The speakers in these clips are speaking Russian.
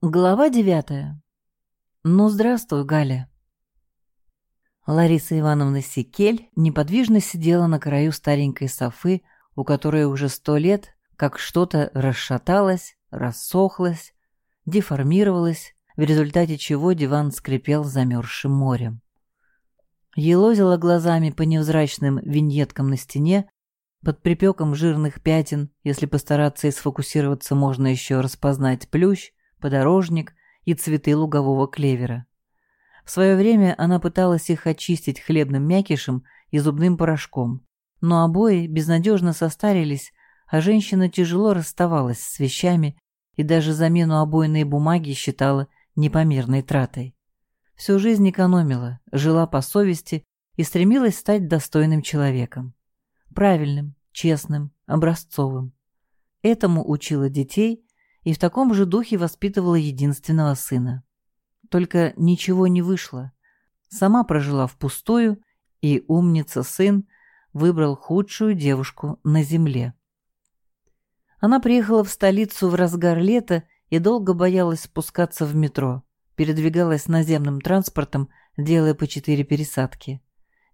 Глава девятая. Ну, здравствуй, Галя. Лариса Ивановна Секель неподвижно сидела на краю старенькой софы, у которой уже сто лет, как что-то расшаталось, рассохлось, деформировалось, в результате чего диван скрипел замерзшим морем. Елозила глазами по невзрачным виньеткам на стене, под припеком жирных пятен, если постараться и сфокусироваться, можно еще распознать плющ, подорожник и цветы лугового клевера. В свое время она пыталась их очистить хлебным мякишем и зубным порошком, но обои безнадежно состарились, а женщина тяжело расставалась с вещами и даже замену обойной бумаги считала непомерной тратой. Всю жизнь экономила, жила по совести и стремилась стать достойным человеком. Правильным, честным, образцовым. Этому учила детей и в таком же духе воспитывала единственного сына. Только ничего не вышло. Сама прожила впустую, и умница-сын выбрал худшую девушку на земле. Она приехала в столицу в разгар лета и долго боялась спускаться в метро, передвигалась наземным транспортом, делая по четыре пересадки.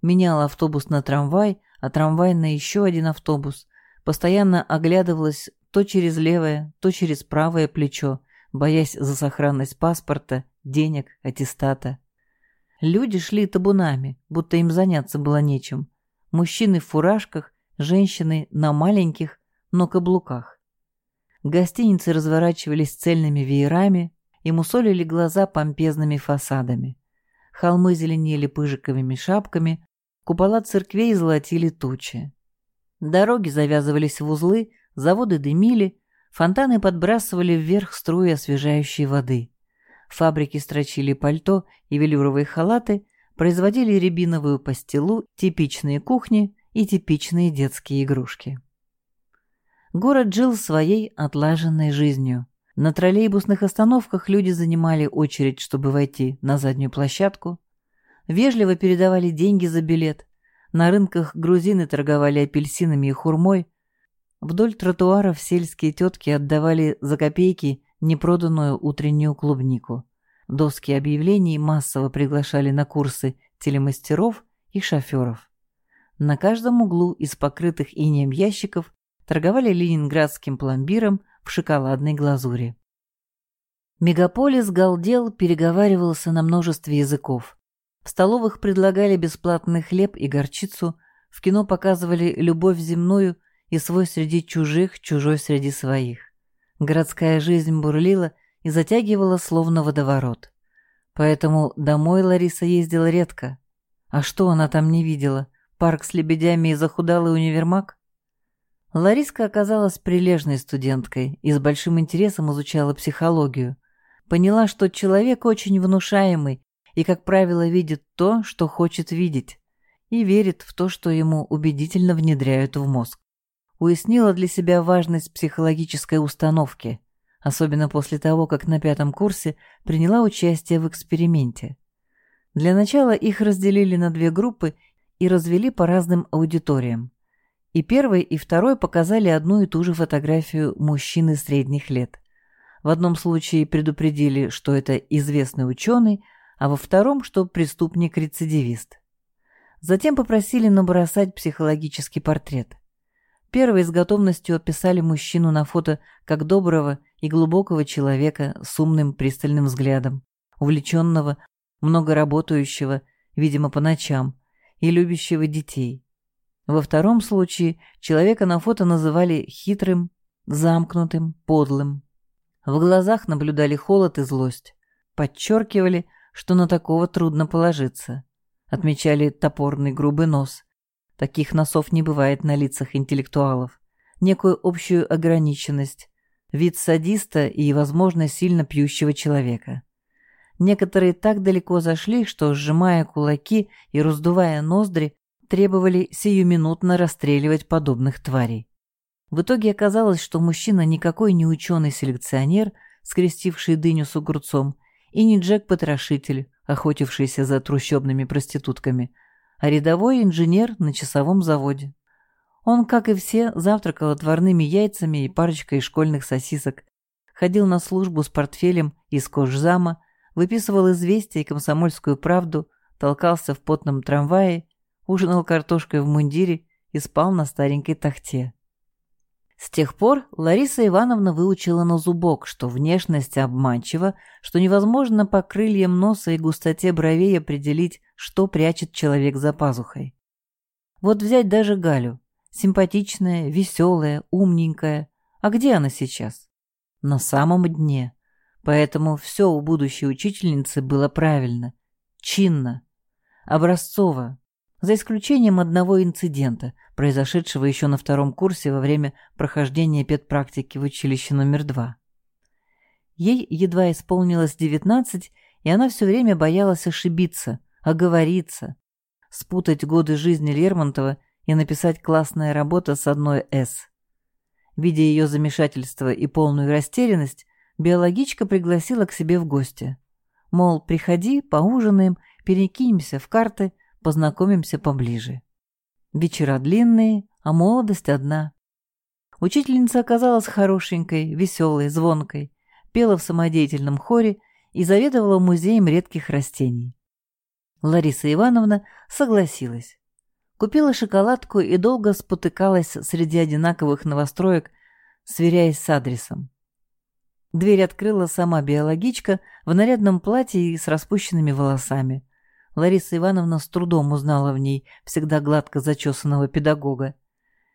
Меняла автобус на трамвай, а трамвай на еще один автобус, постоянно оглядывалась то через левое, то через правое плечо, боясь за сохранность паспорта, денег, аттестата. Люди шли табунами, будто им заняться было нечем. Мужчины в фуражках, женщины на маленьких, но каблуках. Гостиницы разворачивались цельными веерами и мусолили глаза помпезными фасадами. Холмы зеленели пыжиковыми шапками, купола церквей золотили тучи. Дороги завязывались в узлы, Заводы дымили, фонтаны подбрасывали вверх струи освежающей воды. Фабрики строчили пальто и велюровые халаты, производили рябиновую пастилу, типичные кухни и типичные детские игрушки. Город жил своей отлаженной жизнью. На троллейбусных остановках люди занимали очередь, чтобы войти на заднюю площадку. Вежливо передавали деньги за билет. На рынках грузины торговали апельсинами и хурмой, Вдоль тротуаров сельские тетки отдавали за копейки непроданную утреннюю клубнику. Доски объявлений массово приглашали на курсы телемастеров и шоферов. На каждом углу из покрытых инеем ящиков торговали ленинградским пломбиром в шоколадной глазури. Мегаполис галдел, переговаривался на множестве языков. В столовых предлагали бесплатный хлеб и горчицу, в кино показывали любовь земную и свой среди чужих, чужой среди своих. Городская жизнь бурлила и затягивала словно водоворот. Поэтому домой Лариса ездила редко. А что она там не видела? Парк с лебедями и захудалый универмаг? Лариска оказалась прилежной студенткой и с большим интересом изучала психологию. Поняла, что человек очень внушаемый и, как правило, видит то, что хочет видеть, и верит в то, что ему убедительно внедряют в мозг уяснила для себя важность психологической установки, особенно после того, как на пятом курсе приняла участие в эксперименте. Для начала их разделили на две группы и развели по разным аудиториям. И первый, и второй показали одну и ту же фотографию мужчины средних лет. В одном случае предупредили, что это известный ученый, а во втором, что преступник-рецидивист. Затем попросили набросать психологический портрет – Первые с готовностью описали мужчину на фото как доброго и глубокого человека с умным пристальным взглядом, увлеченного, много работающего, видимо, по ночам, и любящего детей. Во втором случае человека на фото называли хитрым, замкнутым, подлым. В глазах наблюдали холод и злость. Подчеркивали, что на такого трудно положиться. Отмечали топорный грубый нос, Таких носов не бывает на лицах интеллектуалов. Некую общую ограниченность, вид садиста и, возможно, сильно пьющего человека. Некоторые так далеко зашли, что, сжимая кулаки и раздувая ноздри, требовали сиюминутно расстреливать подобных тварей. В итоге оказалось, что мужчина никакой не ученый-селекционер, скрестивший дыню с огурцом, и не Джек-потрошитель, охотившийся за трущобными проститутками – а рядовой инженер на часовом заводе. Он, как и все, завтракал отварными яйцами и парочкой школьных сосисок, ходил на службу с портфелем из кожзама, выписывал известия и комсомольскую правду, толкался в потном трамвае, ужинал картошкой в мундире и спал на старенькой тахте. С тех пор Лариса Ивановна выучила на зубок, что внешность обманчива, что невозможно по крыльям носа и густоте бровей определить, что прячет человек за пазухой. Вот взять даже Галю. Симпатичная, веселая, умненькая. А где она сейчас? На самом дне. Поэтому все у будущей учительницы было правильно, чинно, образцово, за исключением одного инцидента, произошедшего еще на втором курсе во время прохождения педпрактики в училище номер два. Ей едва исполнилось девятнадцать, и она все время боялась ошибиться, оговориться, спутать годы жизни Лермонтова и написать классная работа с одной «С». Видя ее замешательство и полную растерянность, биологичка пригласила к себе в гости. Мол, приходи, поужинаем, перекинемся в карты, познакомимся поближе. Вечера длинные, а молодость одна. Учительница оказалась хорошенькой, веселой, звонкой, пела в самодеятельном хоре и заведовала музеем редких растений. Лариса Ивановна согласилась. Купила шоколадку и долго спотыкалась среди одинаковых новостроек, сверяясь с адресом. Дверь открыла сама биологичка в нарядном платье и с распущенными волосами. Лариса Ивановна с трудом узнала в ней всегда гладко зачесанного педагога.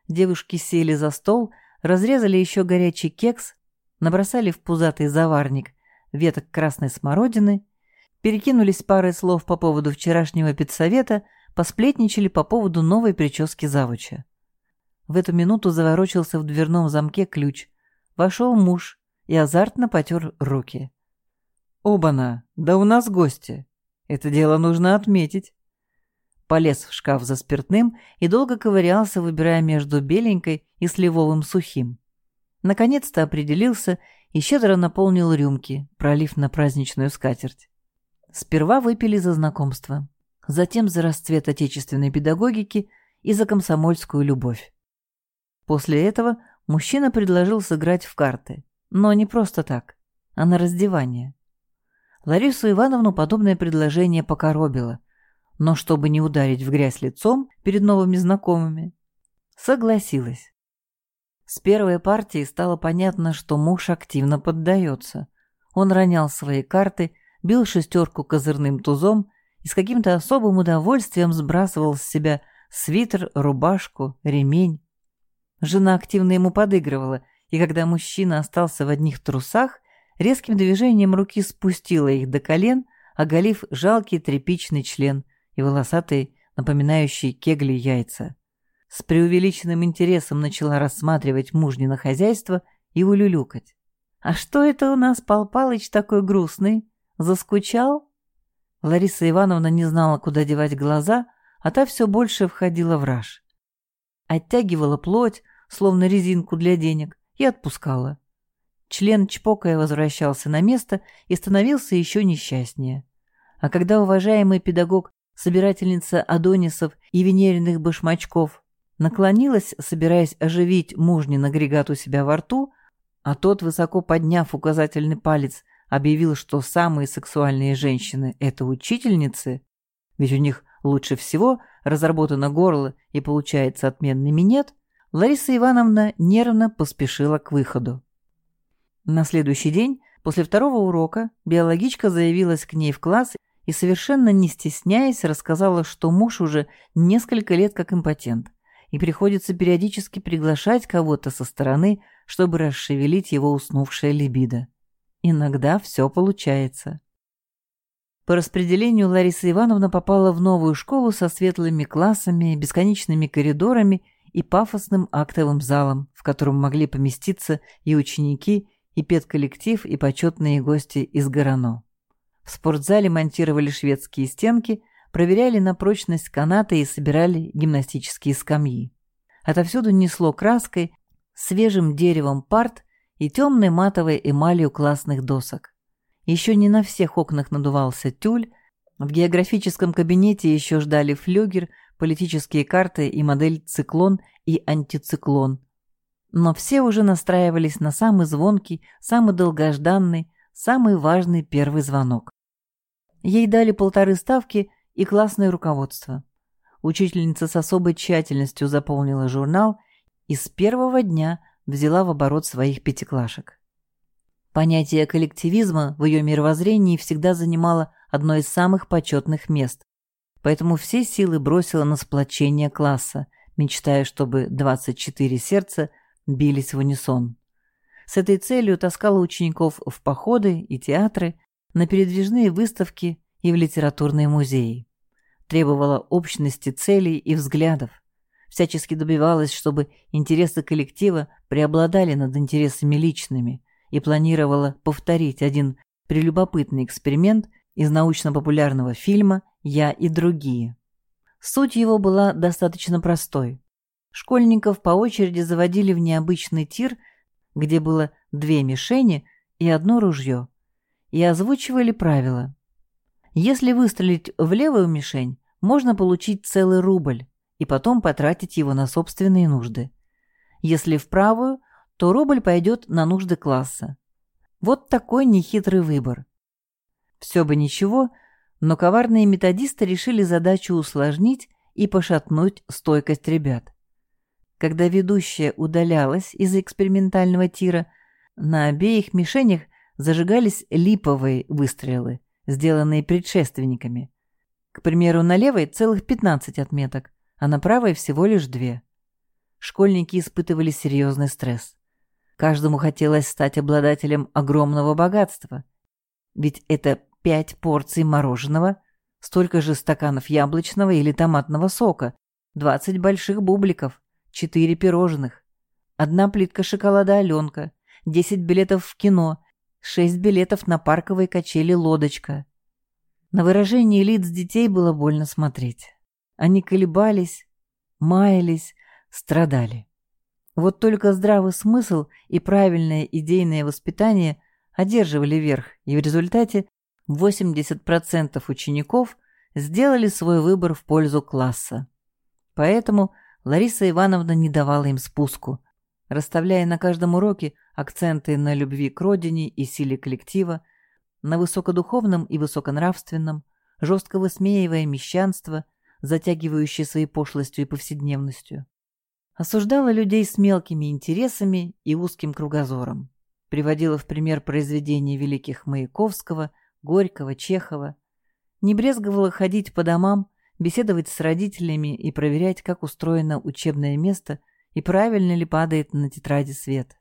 Девушки сели за стол, разрезали еще горячий кекс, набросали в пузатый заварник веток красной смородины, перекинулись парой слов по поводу вчерашнего педсовета, посплетничали по поводу новой прически завуча. В эту минуту заворочился в дверном замке ключ. Вошел муж и азартно потер руки. «Обана, да у нас гости!» Это дело нужно отметить. Полез в шкаф за спиртным и долго ковырялся, выбирая между беленькой и сливовым сухим. Наконец-то определился и щедро наполнил рюмки, пролив на праздничную скатерть. Сперва выпили за знакомство, затем за расцвет отечественной педагогики и за комсомольскую любовь. После этого мужчина предложил сыграть в карты, но не просто так, а на раздевание. Ларису Ивановну подобное предложение покоробило, но чтобы не ударить в грязь лицом перед новыми знакомыми, согласилась. С первой партии стало понятно, что муж активно поддается. Он ронял свои карты, бил шестерку козырным тузом и с каким-то особым удовольствием сбрасывал с себя свитер, рубашку, ремень. Жена активно ему подыгрывала, и когда мужчина остался в одних трусах, резким движением руки спустила их до колен, оголив жалкий тряпичный член и волосатые, напоминающие кегли яйца. С преувеличенным интересом начала рассматривать мужнино хозяйство и улюлюкать. «А что это у нас, Пал Палыч, такой грустный? Заскучал?» Лариса Ивановна не знала, куда девать глаза, а та все больше входила в раж. Оттягивала плоть, словно резинку для денег, и отпускала. Член чпокая возвращался на место и становился еще несчастнее. А когда уважаемый педагог, собирательница адонисов и венериных башмачков, наклонилась, собираясь оживить мужнин агрегат у себя во рту, а тот, высоко подняв указательный палец, объявил, что самые сексуальные женщины – это учительницы, ведь у них лучше всего разработано горло и получается отменный минет, Лариса Ивановна нервно поспешила к выходу. На следующий день, после второго урока, биологичка заявилась к ней в класс и, совершенно не стесняясь, рассказала, что муж уже несколько лет как импотент, и приходится периодически приглашать кого-то со стороны, чтобы расшевелить его уснувшее либидо. Иногда все получается. По распределению Лариса Ивановна попала в новую школу со светлыми классами, бесконечными коридорами и пафосным актовым залом, в котором могли поместиться и ученики, и педколлектив, и почетные гости из Горано. В спортзале монтировали шведские стенки, проверяли на прочность канаты и собирали гимнастические скамьи. Отовсюду несло краской, свежим деревом парт и темной матовой эмалью классных досок. Еще не на всех окнах надувался тюль, в географическом кабинете еще ждали флюгер, политические карты и модель «Циклон» и «Антициклон», но все уже настраивались на самый звонкий, самый долгожданный, самый важный первый звонок. Ей дали полторы ставки и классное руководство. Учительница с особой тщательностью заполнила журнал и с первого дня взяла в оборот своих пятиклашек. Понятие коллективизма в ее мировоззрении всегда занимало одно из самых почетных мест, поэтому все силы бросила на сплочение класса, мечтая, чтобы 24 сердца бились в унисон. С этой целью таскала учеников в походы и театры, на передвижные выставки и в литературные музеи. Требовала общности целей и взглядов. Всячески добивалась, чтобы интересы коллектива преобладали над интересами личными и планировала повторить один прелюбопытный эксперимент из научно-популярного фильма «Я и другие». Суть его была достаточно простой. Школьников по очереди заводили в необычный тир, где было две мишени и одно ружье, и озвучивали правила. Если выстрелить в левую мишень, можно получить целый рубль и потом потратить его на собственные нужды. Если в правую, то рубль пойдет на нужды класса. Вот такой нехитрый выбор. Все бы ничего, но коварные методисты решили задачу усложнить и пошатнуть стойкость ребят. Когда ведущая удалялась из экспериментального тира, на обеих мишенях зажигались липовые выстрелы, сделанные предшественниками. К примеру, на левой целых 15 отметок, а на правой всего лишь две. Школьники испытывали серьезный стресс. Каждому хотелось стать обладателем огромного богатства. Ведь это пять порций мороженого, столько же стаканов яблочного или томатного сока, 20 больших бубликов, 4 пирожных, одна плитка шоколада «Аленка», 10 билетов в кино Шесть билетов на парковой качели «Лодочка». На выражение лиц детей было больно смотреть. Они колебались, маялись, страдали. Вот только здравый смысл и правильное идейное воспитание одерживали верх, и в результате 80% учеников сделали свой выбор в пользу класса. Поэтому Лариса Ивановна не давала им спуску, расставляя на каждом уроке акценты на любви к родине и силе коллектива, на высокодуховном и высоконравственном, жестко высмеивая мещанство, затягивающее своей пошлостью и повседневностью. Осуждала людей с мелкими интересами и узким кругозором. Приводила в пример произведения великих Маяковского, Горького, Чехова. Не брезговала ходить по домам, беседовать с родителями и проверять, как устроено учебное место и правильно ли падает на тетради свет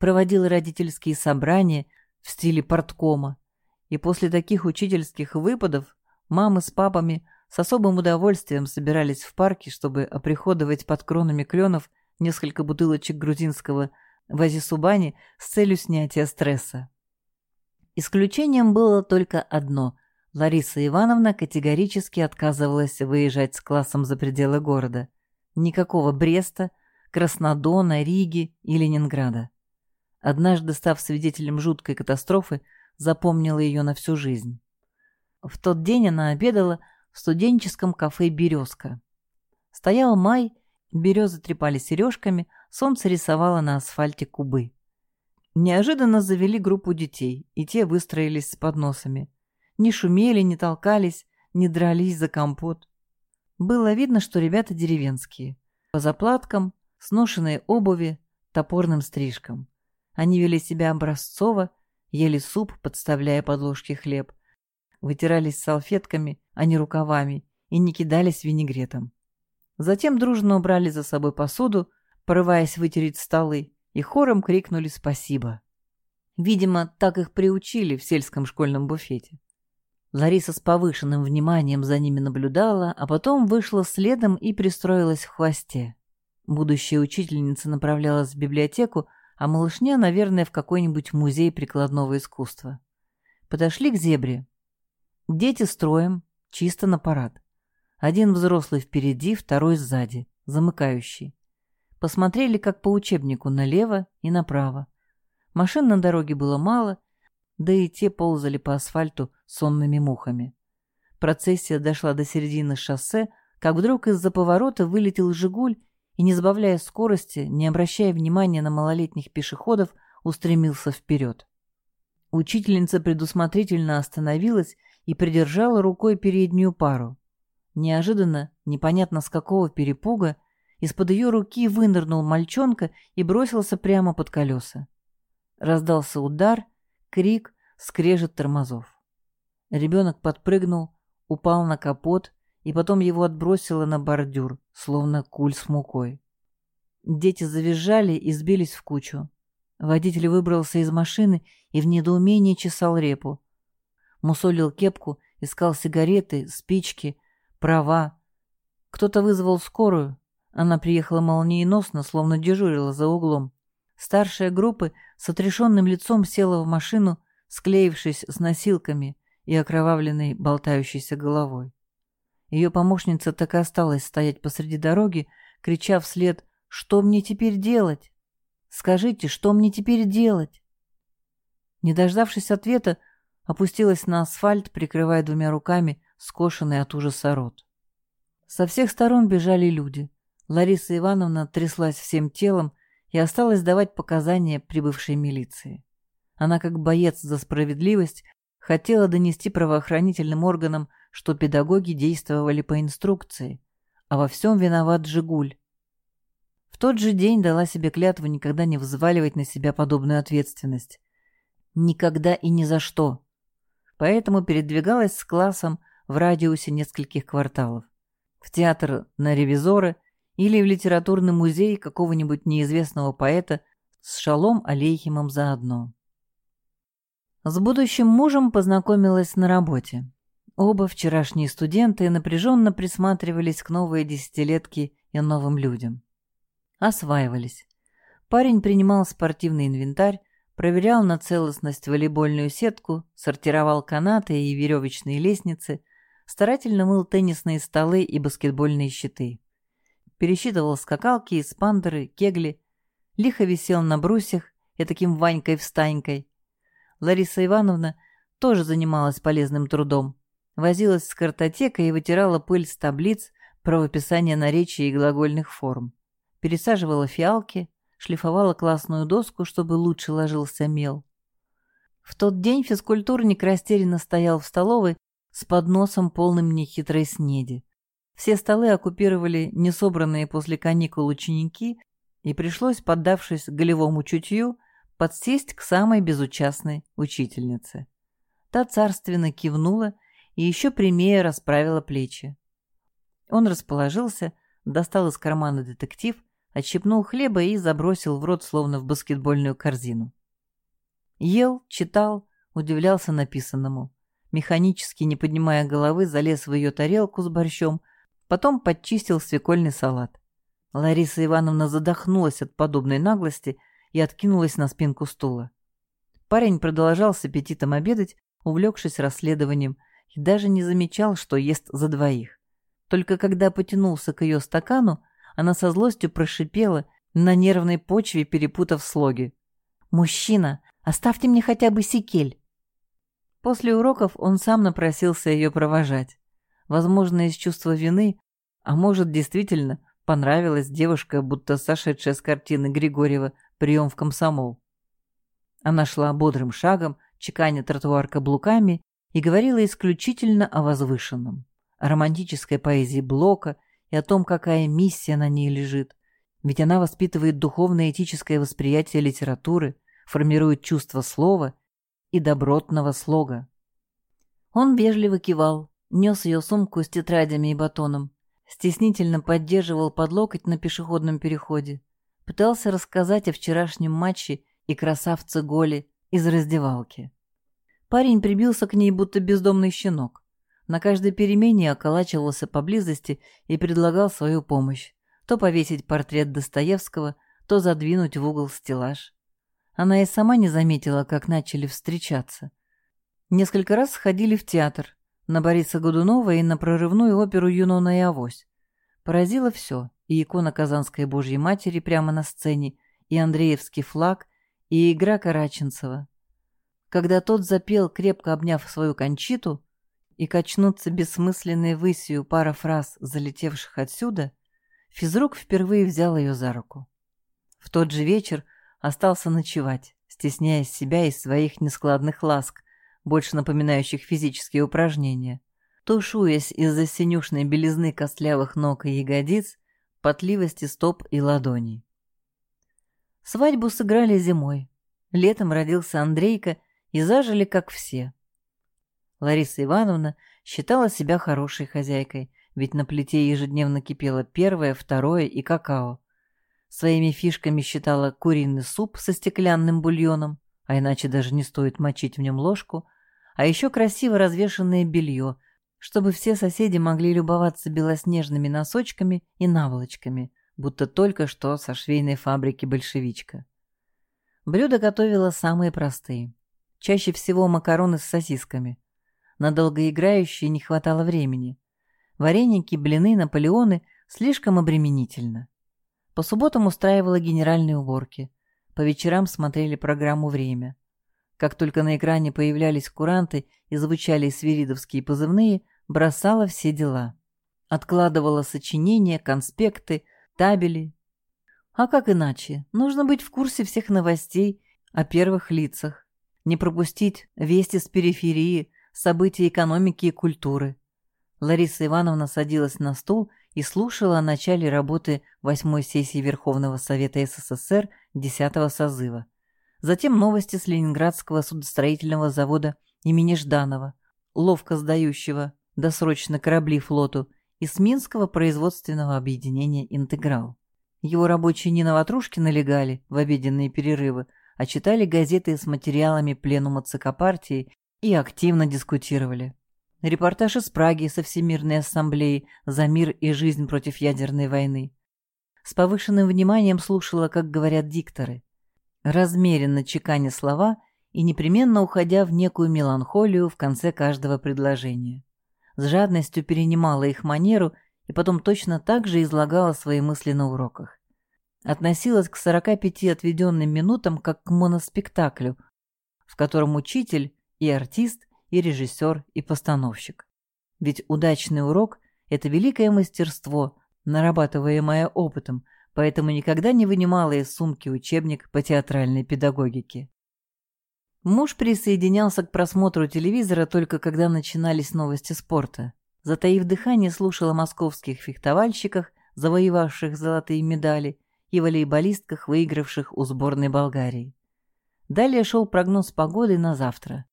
проводила родительские собрания в стиле порткома, и после таких учительских выпадов мамы с папами с особым удовольствием собирались в парке, чтобы оприходовать под кронами кленов несколько бутылочек грузинского вазисубани с целью снятия стресса. Исключением было только одно – Лариса Ивановна категорически отказывалась выезжать с классом за пределы города. Никакого Бреста, Краснодона, Риги и Ленинграда однажды став свидетелем жуткой катастрофы, запомнила ее на всю жизнь. В тот день она обедала в студенческом кафе «Березка». Стоял май, березы трепали сережками, солнце рисовало на асфальте кубы. Неожиданно завели группу детей, и те выстроились с подносами. Не шумели, не толкались, не дрались за компот. Было видно, что ребята деревенские. По заплаткам, сношенные обуви, топорным стрижкам. Они вели себя образцово, ели суп, подставляя под ложки хлеб, вытирались салфетками, а не рукавами, и не кидались винегретом. Затем дружно убрали за собой посуду, порываясь вытереть столы, и хором крикнули «Спасибо!». Видимо, так их приучили в сельском школьном буфете. Лариса с повышенным вниманием за ними наблюдала, а потом вышла следом и пристроилась в хвосте. Будущая учительница направлялась в библиотеку, а малышня, наверное, в какой-нибудь музей прикладного искусства. Подошли к зебре. Дети строем, чисто на парад. Один взрослый впереди, второй сзади, замыкающий. Посмотрели, как по учебнику, налево и направо. Машин на дороге было мало, да и те ползали по асфальту сонными мухами. Процессия дошла до середины шоссе, как вдруг из-за поворота вылетел «Жигуль» и, не сбавляя скорости, не обращая внимания на малолетних пешеходов, устремился вперед. Учительница предусмотрительно остановилась и придержала рукой переднюю пару. Неожиданно, непонятно с какого перепуга, из-под ее руки вынырнул мальчонка и бросился прямо под колеса. Раздался удар, крик, скрежет тормозов. Ребенок подпрыгнул, упал на капот, и потом его отбросило на бордюр, словно куль с мукой. Дети завизжали и сбились в кучу. Водитель выбрался из машины и в недоумении чесал репу. Мусолил кепку, искал сигареты, спички, права. Кто-то вызвал скорую. Она приехала молниеносно, словно дежурила за углом. Старшая группы с отрешенным лицом села в машину, склеившись с носилками и окровавленной болтающейся головой. Ее помощница так и осталась стоять посреди дороги, крича вслед «Что мне теперь делать? Скажите, что мне теперь делать?» Не дождавшись ответа, опустилась на асфальт, прикрывая двумя руками скошенный от ужаса рот. Со всех сторон бежали люди. Лариса Ивановна тряслась всем телом и осталась давать показания прибывшей милиции. Она, как боец за справедливость, хотела донести правоохранительным органам, что педагоги действовали по инструкции, а во всем виноват «Жигуль». В тот же день дала себе клятву никогда не взваливать на себя подобную ответственность. Никогда и ни за что. Поэтому передвигалась с классом в радиусе нескольких кварталов. В театр на ревизоры или в литературный музей какого-нибудь неизвестного поэта с Шалом Алейхимом заодно. С будущим мужем познакомилась на работе. Оба вчерашние студенты напряженно присматривались к новой десятилетке и новым людям. Осваивались. Парень принимал спортивный инвентарь, проверял на целостность волейбольную сетку, сортировал канаты и веревочные лестницы, старательно мыл теннисные столы и баскетбольные щиты. Пересчитывал скакалки, спандеры, кегли, лихо висел на брусьях, и таким Ванькой-встанькой, Лариса Ивановна тоже занималась полезным трудом. Возилась с картотекой и вытирала пыль с таблиц, правописания наречий и глагольных форм. Пересаживала фиалки, шлифовала классную доску, чтобы лучше ложился мел. В тот день физкультурник растерянно стоял в столовой с подносом, полным нехитрой снеди. Все столы оккупировали несобранные после каникул ученики, и пришлось, поддавшись голевому чутью, подсесть к самой безучастной учительнице. Та царственно кивнула и еще прямее расправила плечи. Он расположился, достал из кармана детектив, отщипнул хлеба и забросил в рот, словно в баскетбольную корзину. Ел, читал, удивлялся написанному. Механически, не поднимая головы, залез в ее тарелку с борщом, потом подчистил свекольный салат. Лариса Ивановна задохнулась от подобной наглости – и откинулась на спинку стула. Парень продолжал с аппетитом обедать, увлекшись расследованием, и даже не замечал, что ест за двоих. Только когда потянулся к ее стакану, она со злостью прошипела, на нервной почве перепутав слоги. «Мужчина, оставьте мне хотя бы секель!» После уроков он сам напросился ее провожать. Возможно, из чувства вины, а может, действительно, понравилась девушка, будто сошедшая с картины Григорьева прием в комсомол. Она шла бодрым шагом, чеканя тротуар каблуками, и говорила исключительно о возвышенном, о романтической поэзии Блока и о том, какая миссия на ней лежит. Ведь она воспитывает духовно-этическое восприятие литературы, формирует чувство слова и добротного слога. Он вежливо кивал, нес ее сумку с тетрадями и батоном, стеснительно поддерживал под локоть на пешеходном переходе пытался рассказать о вчерашнем матче и красавце Голе из раздевалки. Парень прибился к ней, будто бездомный щенок. На каждой перемене околачивался поблизости и предлагал свою помощь. То повесить портрет Достоевского, то задвинуть в угол стеллаж. Она и сама не заметила, как начали встречаться. Несколько раз сходили в театр, на Бориса Годунова и на прорывную оперу «Юнона и Авось». Поразило все и икона Казанской Божьей Матери прямо на сцене, и Андреевский флаг, и игра Караченцева. Когда тот запел, крепко обняв свою кончиту, и качнуться бессмысленной высью пара фраз, залетевших отсюда, физрук впервые взял ее за руку. В тот же вечер остался ночевать, стесняя себя из своих нескладных ласк, больше напоминающих физические упражнения, тушуясь из-за синюшной белизны костлявых ног и ягодиц, потливости стоп и ладоней. Свадьбу сыграли зимой. Летом родился Андрейка и зажили, как все. Лариса Ивановна считала себя хорошей хозяйкой, ведь на плите ежедневно кипело первое, второе и какао. Своими фишками считала куриный суп со стеклянным бульоном, а иначе даже не стоит мочить в нем ложку, а еще красиво развешенное белье, чтобы все соседи могли любоваться белоснежными носочками и наволочками, будто только что со швейной фабрики «Большевичка». Блюда готовила самые простые. Чаще всего макароны с сосисками. На долгоиграющие не хватало времени. Вареники, блины, наполеоны слишком обременительно. По субботам устраивала генеральные уборки. По вечерам смотрели программу «Время». Как только на экране появлялись куранты и звучали свиридовские позывные, бросала все дела. Откладывала сочинения, конспекты, табели. А как иначе? Нужно быть в курсе всех новостей о первых лицах. Не пропустить вести с периферии, события экономики и культуры. Лариса Ивановна садилась на стул и слушала о начале работы восьмой сессии Верховного Совета СССР десятого созыва. Затем новости с Ленинградского судостроительного завода имени Жданова, ловко сдающего досрочно корабли флоту, и с Минского производственного объединения «Интеграл». Его рабочие не на ватрушки налегали в обеденные перерывы, а читали газеты с материалами пленума ЦК партии и активно дискутировали. Репортаж из Праги со Всемирной ассамблеи «За мир и жизнь против ядерной войны». С повышенным вниманием слушала, как говорят дикторы. Размеренно чеканя слова и непременно уходя в некую меланхолию в конце каждого предложения. С жадностью перенимала их манеру и потом точно так же излагала свои мысли на уроках. Относилась к 45 отведенным минутам как к моноспектаклю, в котором учитель и артист и режиссер, и постановщик. Ведь удачный урок – это великое мастерство, нарабатываемое опытом, поэтому никогда не вынимала из сумки учебник по театральной педагогике. Муж присоединялся к просмотру телевизора только когда начинались новости спорта. Затаив дыхание, слушал о московских фехтовальщиках, завоевавших золотые медали, и волейболистках, выигравших у сборной Болгарии. Далее шел прогноз погоды на завтра.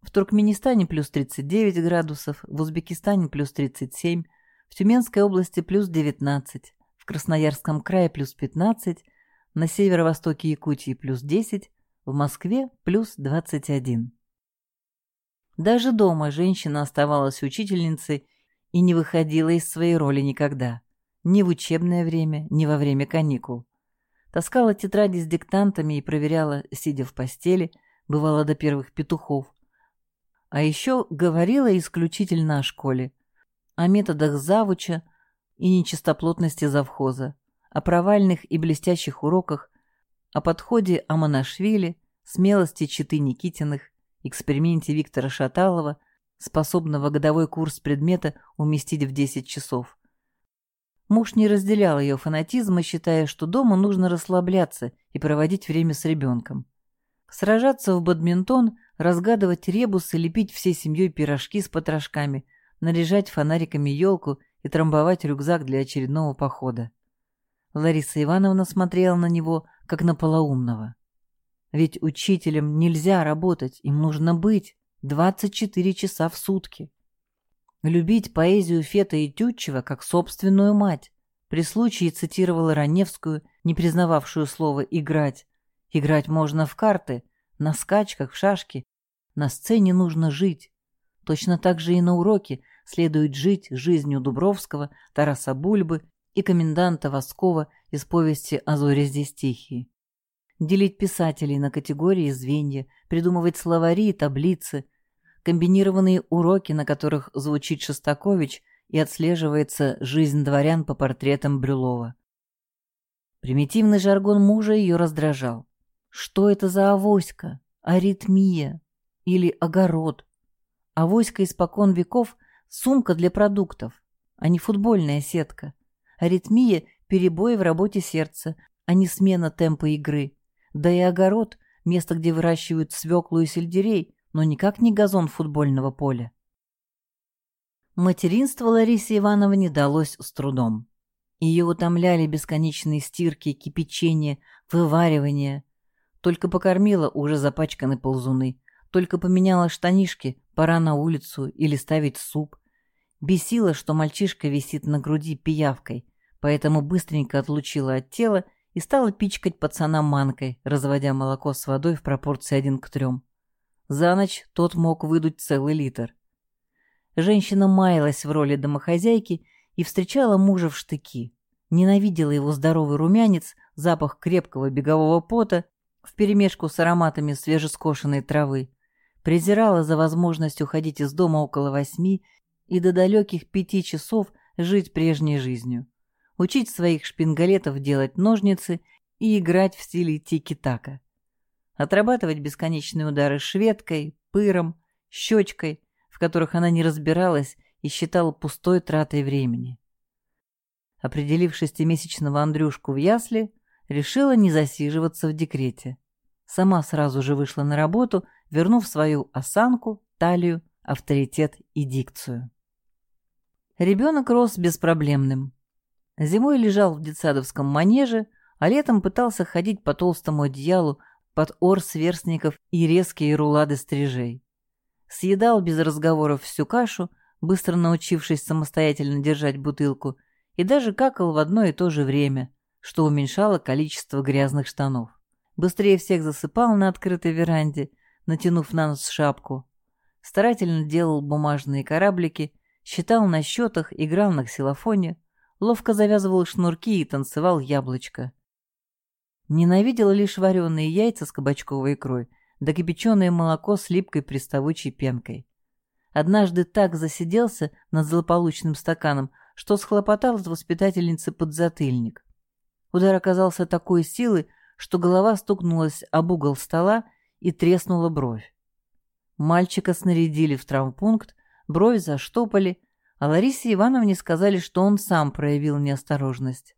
В Туркменистане плюс 39 градусов, в Узбекистане плюс 37, в Тюменской области плюс 19, в Красноярском крае плюс 15, на северо-востоке Якутии плюс 10, в Москве плюс 21. Даже дома женщина оставалась учительницей и не выходила из своей роли никогда. Ни в учебное время, ни во время каникул. Таскала тетради с диктантами и проверяла, сидя в постели, бывало до первых петухов, а еще говорила исключительно о школе, о методах завуча и нечистоплотности завхоза, о провальных и блестящих уроках, о подходе Аманашвили, смелости Читы Никитиных, эксперименте Виктора Шаталова, способного годовой курс предмета уместить в 10 часов. Муж не разделял ее фанатизма, считая, что дома нужно расслабляться и проводить время с ребенком. Сражаться в бадминтон, разгадывать ребусы, лепить всей семьей пирожки с потрошками, наряжать фонариками елку и трамбовать рюкзак для очередного похода. Лариса Ивановна смотрела на него, как на полоумного. Ведь учителям нельзя работать, им нужно быть 24 часа в сутки. Любить поэзию Фета и Тютчева как собственную мать. При случае цитировала Раневскую, не признававшую слово «играть», Играть можно в карты, на скачках, в шашки. На сцене нужно жить. Точно так же и на уроке следует жить жизнью Дубровского, Тараса Бульбы и коменданта Воскова из повести «А зори здесь тихие». Делить писателей на категории и звенья, придумывать словари и таблицы, комбинированные уроки, на которых звучит Шостакович и отслеживается жизнь дворян по портретам Брюлова. Примитивный жаргон мужа ее раздражал. Что это за авоська? Аритмия? Или огород? Авоська испокон веков – сумка для продуктов, а не футбольная сетка. Аритмия – перебои в работе сердца, а не смена темпа игры. Да и огород – место, где выращивают свеклу и сельдерей, но никак не газон футбольного поля. Материнство Ларисе Ивановне далось с трудом. Ее утомляли бесконечные стирки, кипячения, вываривания. Только покормила уже запачканы ползуны, только поменяла штанишки, пора на улицу или ставить суп. Бесило, что мальчишка висит на груди пиявкой, поэтому быстренько отлучила от тела и стала пичкать пацана манкой, разводя молоко с водой в пропорции один к трем. За ночь тот мог выдуть целый литр. Женщина маялась в роли домохозяйки и встречала мужа в штыки. Ненавидела его здоровый румянец, запах крепкого бегового пота вперемешку с ароматами свежескошенной травы. Презирала за возможность уходить из дома около восьми и до далеких пяти часов жить прежней жизнью. Учить своих шпингалетов делать ножницы и играть в стиле тики-така. Отрабатывать бесконечные удары шведкой, пыром, щечкой, в которых она не разбиралась и считала пустой тратой времени. Определив шестимесячного Андрюшку в ясли, решила не засиживаться в декрете. Сама сразу же вышла на работу, вернув свою осанку, талию, авторитет и дикцию. Ребенок рос беспроблемным. Зимой лежал в детсадовском манеже, а летом пытался ходить по толстому одеялу под ор сверстников и резкие рулады стрижей. Съедал без разговоров всю кашу, быстро научившись самостоятельно держать бутылку, и даже какал в одно и то же время, что уменьшало количество грязных штанов. Быстрее всех засыпал на открытой веранде, натянув на нос шапку. Старательно делал бумажные кораблики, считал на счетах, играл на ксилофоне, ловко завязывал шнурки и танцевал яблочко. Ненавидел лишь вареные яйца с кабачковой икрой, да кипяченое молоко с липкой приставучей пенкой. Однажды так засиделся над злополучным стаканом, что схлопотал от воспитательницы подзатыльник. Удар оказался такой силы, что голова стукнулась об угол стола и треснула бровь. Мальчика снарядили в травмпункт, бровь заштопали, а Ларисе Ивановне сказали, что он сам проявил неосторожность.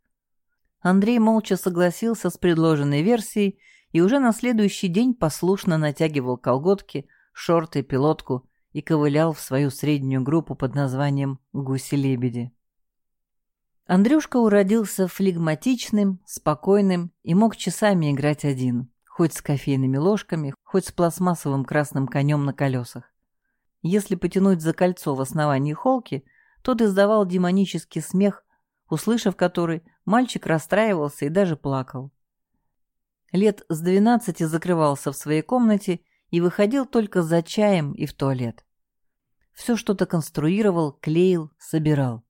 Андрей молча согласился с предложенной версией и уже на следующий день послушно натягивал колготки, шорты, пилотку и ковылял в свою среднюю группу под названием «Гуси-лебеди». Андрюшка уродился флегматичным, спокойным и мог часами играть один, хоть с кофейными ложками, хоть с пластмассовым красным конем на колесах. Если потянуть за кольцо в основании холки, тот издавал демонический смех, услышав который, мальчик расстраивался и даже плакал. Лет с двенадцати закрывался в своей комнате и выходил только за чаем и в туалет. Все что-то конструировал, клеил, собирал.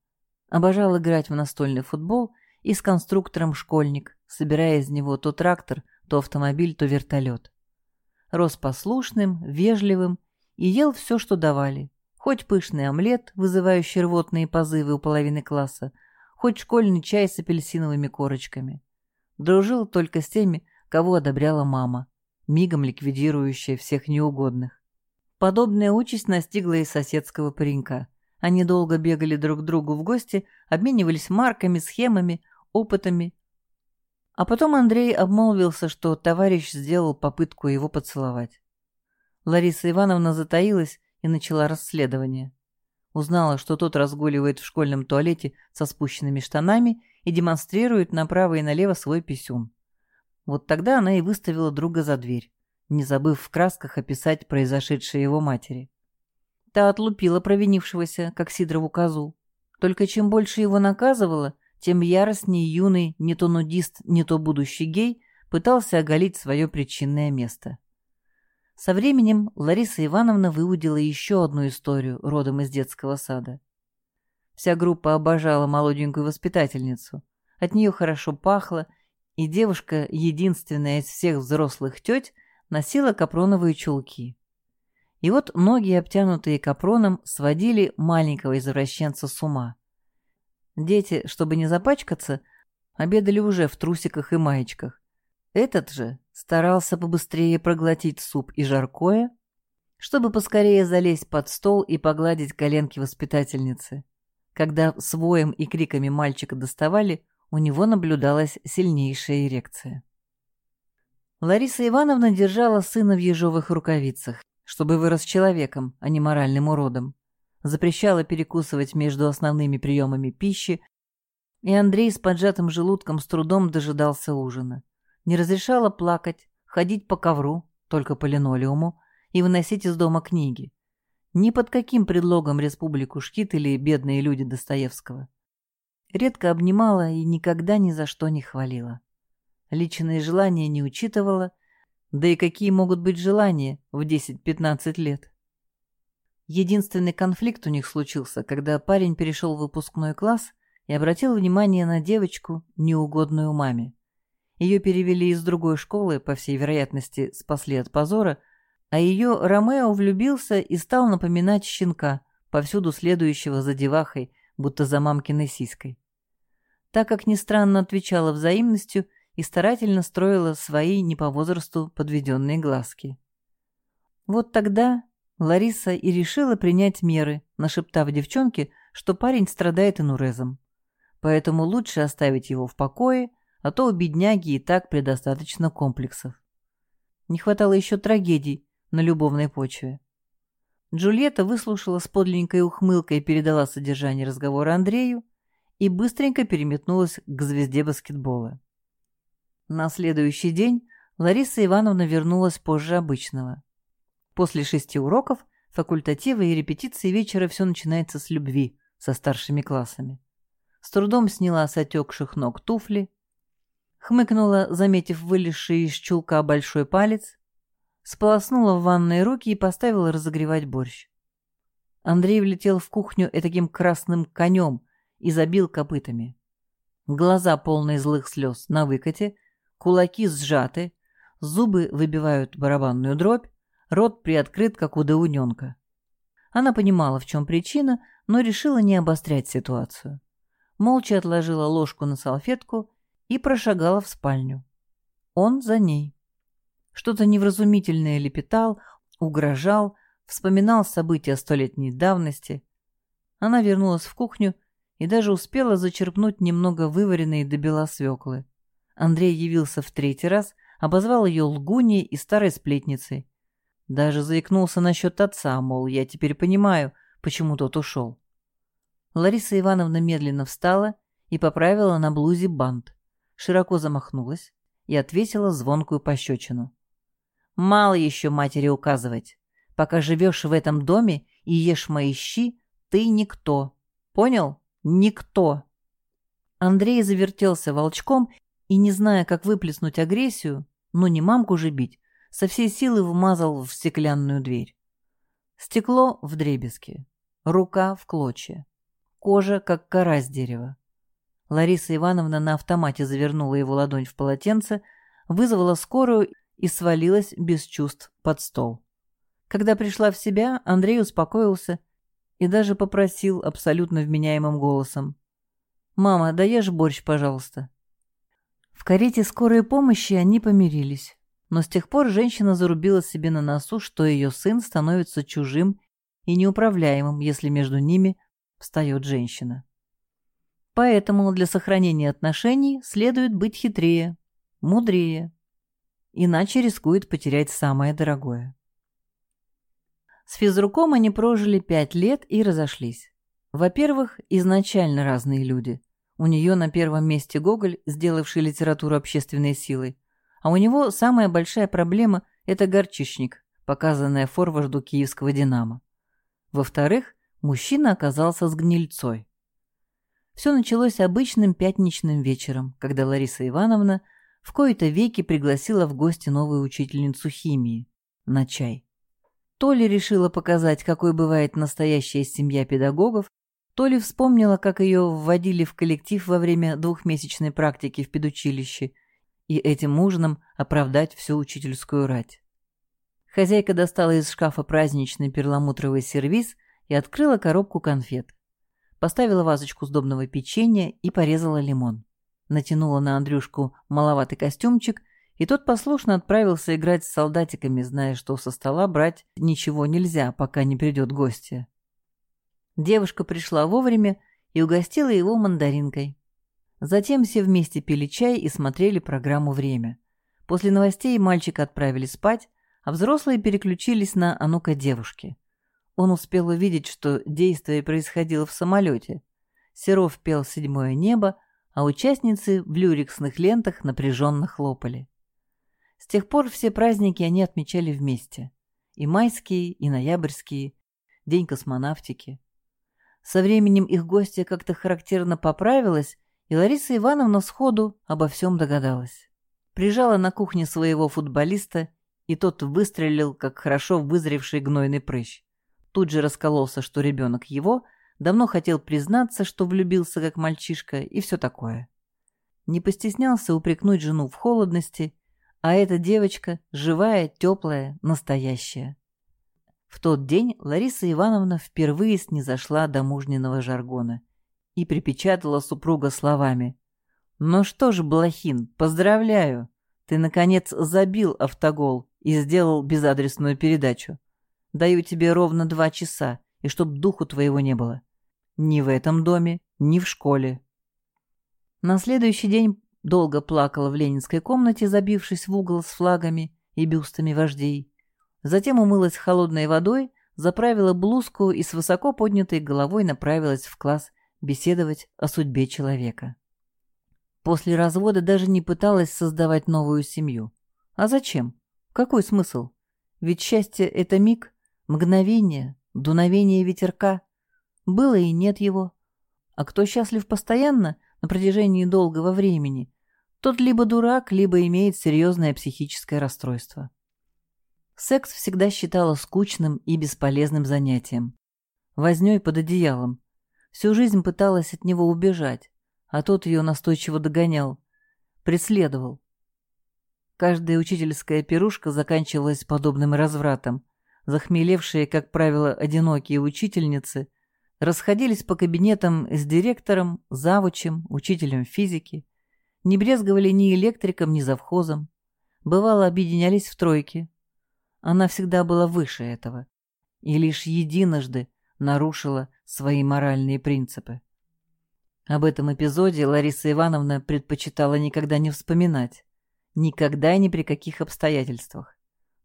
Обожал играть в настольный футбол и с конструктором школьник, собирая из него то трактор, то автомобиль, то вертолет. Рос послушным, вежливым и ел все, что давали. Хоть пышный омлет, вызывающий рвотные позывы у половины класса, хоть школьный чай с апельсиновыми корочками. Дружил только с теми, кого одобряла мама, мигом ликвидирующая всех неугодных. Подобная участь настигла и соседского паренька. Они долго бегали друг к другу в гости, обменивались марками, схемами, опытами. А потом Андрей обмолвился, что товарищ сделал попытку его поцеловать. Лариса Ивановна затаилась и начала расследование. Узнала, что тот разгуливает в школьном туалете со спущенными штанами и демонстрирует направо и налево свой писюн. Вот тогда она и выставила друга за дверь, не забыв в красках описать произошедшее его матери. Та отлупила провинившегося, как Сидорову козу. Только чем больше его наказывала, тем яростнее юный, не то нудист, не то будущий гей, пытался оголить свое причинное место. Со временем Лариса Ивановна выудила еще одну историю родом из детского сада. Вся группа обожала молоденькую воспитательницу. От нее хорошо пахло, и девушка, единственная из всех взрослых теть, носила капроновые чулки. И вот ноги, обтянутые капроном, сводили маленького извращенца с ума. Дети, чтобы не запачкаться, обедали уже в трусиках и маечках. Этот же старался побыстрее проглотить суп и жаркое, чтобы поскорее залезть под стол и погладить коленки воспитательницы. Когда с воем и криками мальчика доставали, у него наблюдалась сильнейшая эрекция. Лариса Ивановна держала сына в ежовых рукавицах, чтобы вырос человеком, а не моральным уродом. Запрещала перекусывать между основными приемами пищи, и Андрей с поджатым желудком с трудом дожидался ужина. Не разрешала плакать, ходить по ковру, только по линолеуму, и выносить из дома книги. Ни под каким предлогом республику Шкит или бедные люди Достоевского. Редко обнимала и никогда ни за что не хвалила. Личные желания не учитывала, да и какие могут быть желания в 10-15 лет. Единственный конфликт у них случился, когда парень перешел в выпускной класс и обратил внимание на девочку, неугодную маме. Ее перевели из другой школы, по всей вероятности, спасли от позора, а ее Ромео влюбился и стал напоминать щенка, повсюду следующего за девахой, будто за мамкиной сиськой. Так как ни странно отвечала взаимностью и старательно строила свои не по возрасту подведенные глазки. Вот тогда Лариса и решила принять меры, нашептав девчонке, что парень страдает инурезом. Поэтому лучше оставить его в покое, а то у бедняги и так предостаточно комплексов. Не хватало еще трагедий, на любовной почве. Джульетта выслушала с подлинной ухмылкой и передала содержание разговора Андрею и быстренько переметнулась к звезде баскетбола. На следующий день Лариса Ивановна вернулась позже обычного. После шести уроков, факультатива и репетиции вечера все начинается с любви со старшими классами. С трудом сняла с отекших ног туфли, хмыкнула, заметив вылезший из чулка большой палец, сполоснула в ванной руки и поставила разогревать борщ. Андрей влетел в кухню таким красным конем и забил копытами. Глаза, полные злых слез, на выкате, кулаки сжаты, зубы выбивают барабанную дробь, рот приоткрыт, как у дауненка. Она понимала, в чем причина, но решила не обострять ситуацию. Молча отложила ложку на салфетку и прошагала в спальню. Он за ней. Что-то невразумительное лепетал, угрожал, вспоминал события столетней давности. Она вернулась в кухню и даже успела зачерпнуть немного вываренной до бела свеклы. Андрей явился в третий раз, обозвал ее лгуней и старой сплетницей. Даже заикнулся насчет отца, мол, я теперь понимаю, почему тот ушел. Лариса Ивановна медленно встала и поправила на блузе бант, широко замахнулась и ответила звонкую пощечину. Мало еще матери указывать. Пока живешь в этом доме и ешь мои щи, ты никто. Понял? Никто. Андрей завертелся волчком и, не зная, как выплеснуть агрессию, но не мамку же бить, со всей силы вмазал в стеклянную дверь. Стекло в дребезги, рука в клочья, кожа, как кора с дерева. Лариса Ивановна на автомате завернула его ладонь в полотенце, вызвала скорую и свалилась без чувств под стол. Когда пришла в себя, Андрей успокоился и даже попросил абсолютно вменяемым голосом. «Мама, даешь борщ, пожалуйста?» В карете скорой помощи они помирились, но с тех пор женщина зарубила себе на носу, что ее сын становится чужим и неуправляемым, если между ними встает женщина. Поэтому для сохранения отношений следует быть хитрее, мудрее, иначе рискует потерять самое дорогое. С физруком они прожили пять лет и разошлись. Во-первых, изначально разные люди. У нее на первом месте Гоголь, сделавший литературу общественной силой, а у него самая большая проблема – это горчичник, показанная форварду киевского «Динамо». Во-вторых, мужчина оказался с гнильцой. Все началось обычным пятничным вечером, когда Лариса Ивановна – в кои-то веки пригласила в гости новую учительницу химии на чай. То ли решила показать, какой бывает настоящая семья педагогов, то ли вспомнила, как ее вводили в коллектив во время двухмесячной практики в педучилище, и этим ужином оправдать всю учительскую рать. Хозяйка достала из шкафа праздничный перламутровый сервиз и открыла коробку конфет. Поставила вазочку сдобного печенья и порезала лимон натянула на Андрюшку маловатый костюмчик, и тот послушно отправился играть с солдатиками, зная, что со стола брать ничего нельзя, пока не придет гостья. Девушка пришла вовремя и угостила его мандаринкой. Затем все вместе пили чай и смотрели программу «Время». После новостей мальчика отправили спать, а взрослые переключились на «А ну-ка, девушки». Он успел увидеть, что действие происходило в самолете. Серов пел «Седьмое небо», а участницы в люриксных лентах напряженно хлопали. С тех пор все праздники они отмечали вместе. И майские, и ноябрьские, День космонавтики. Со временем их гостья как-то характерно поправилась, и Лариса Ивановна сходу обо всем догадалась. Прижала на кухне своего футболиста, и тот выстрелил, как хорошо вызревший гнойный прыщ. Тут же раскололся, что ребенок его, давно хотел признаться, что влюбился как мальчишка, и все такое. Не постеснялся упрекнуть жену в холодности, а эта девочка живая, теплая, настоящая. В тот день Лариса Ивановна впервые снизошла до мужниного жаргона и припечатала супруга словами. «Ну что ж, Блохин, поздравляю! Ты, наконец, забил автогол и сделал безадресную передачу. Даю тебе ровно два часа, и чтоб духу твоего не было. Ни в этом доме, ни в школе». На следующий день долго плакала в ленинской комнате, забившись в угол с флагами и бюстами вождей. Затем умылась холодной водой, заправила блузку и с высоко поднятой головой направилась в класс беседовать о судьбе человека. После развода даже не пыталась создавать новую семью. А зачем? Какой смысл? Ведь счастье — это миг, мгновение, дуновение ветерка. Было и нет его. А кто счастлив постоянно, на протяжении долгого времени, тот либо дурак, либо имеет серьезное психическое расстройство. Секс всегда считала скучным и бесполезным занятием. Вознёй под одеялом. Всю жизнь пыталась от него убежать, а тот ее настойчиво догонял, преследовал. Каждая учительская пирушка заканчивалась подобным развратом. Захмелевшие, как правило, одинокие учительницы расходились по кабинетам с директором, завучем, учителем физики, не брезговали ни электриком, ни завхозом. Бывало, объединялись в тройки, она всегда была выше этого и лишь единожды нарушила свои моральные принципы. Об этом эпизоде Лариса Ивановна предпочитала никогда не вспоминать. Никогда и ни при каких обстоятельствах.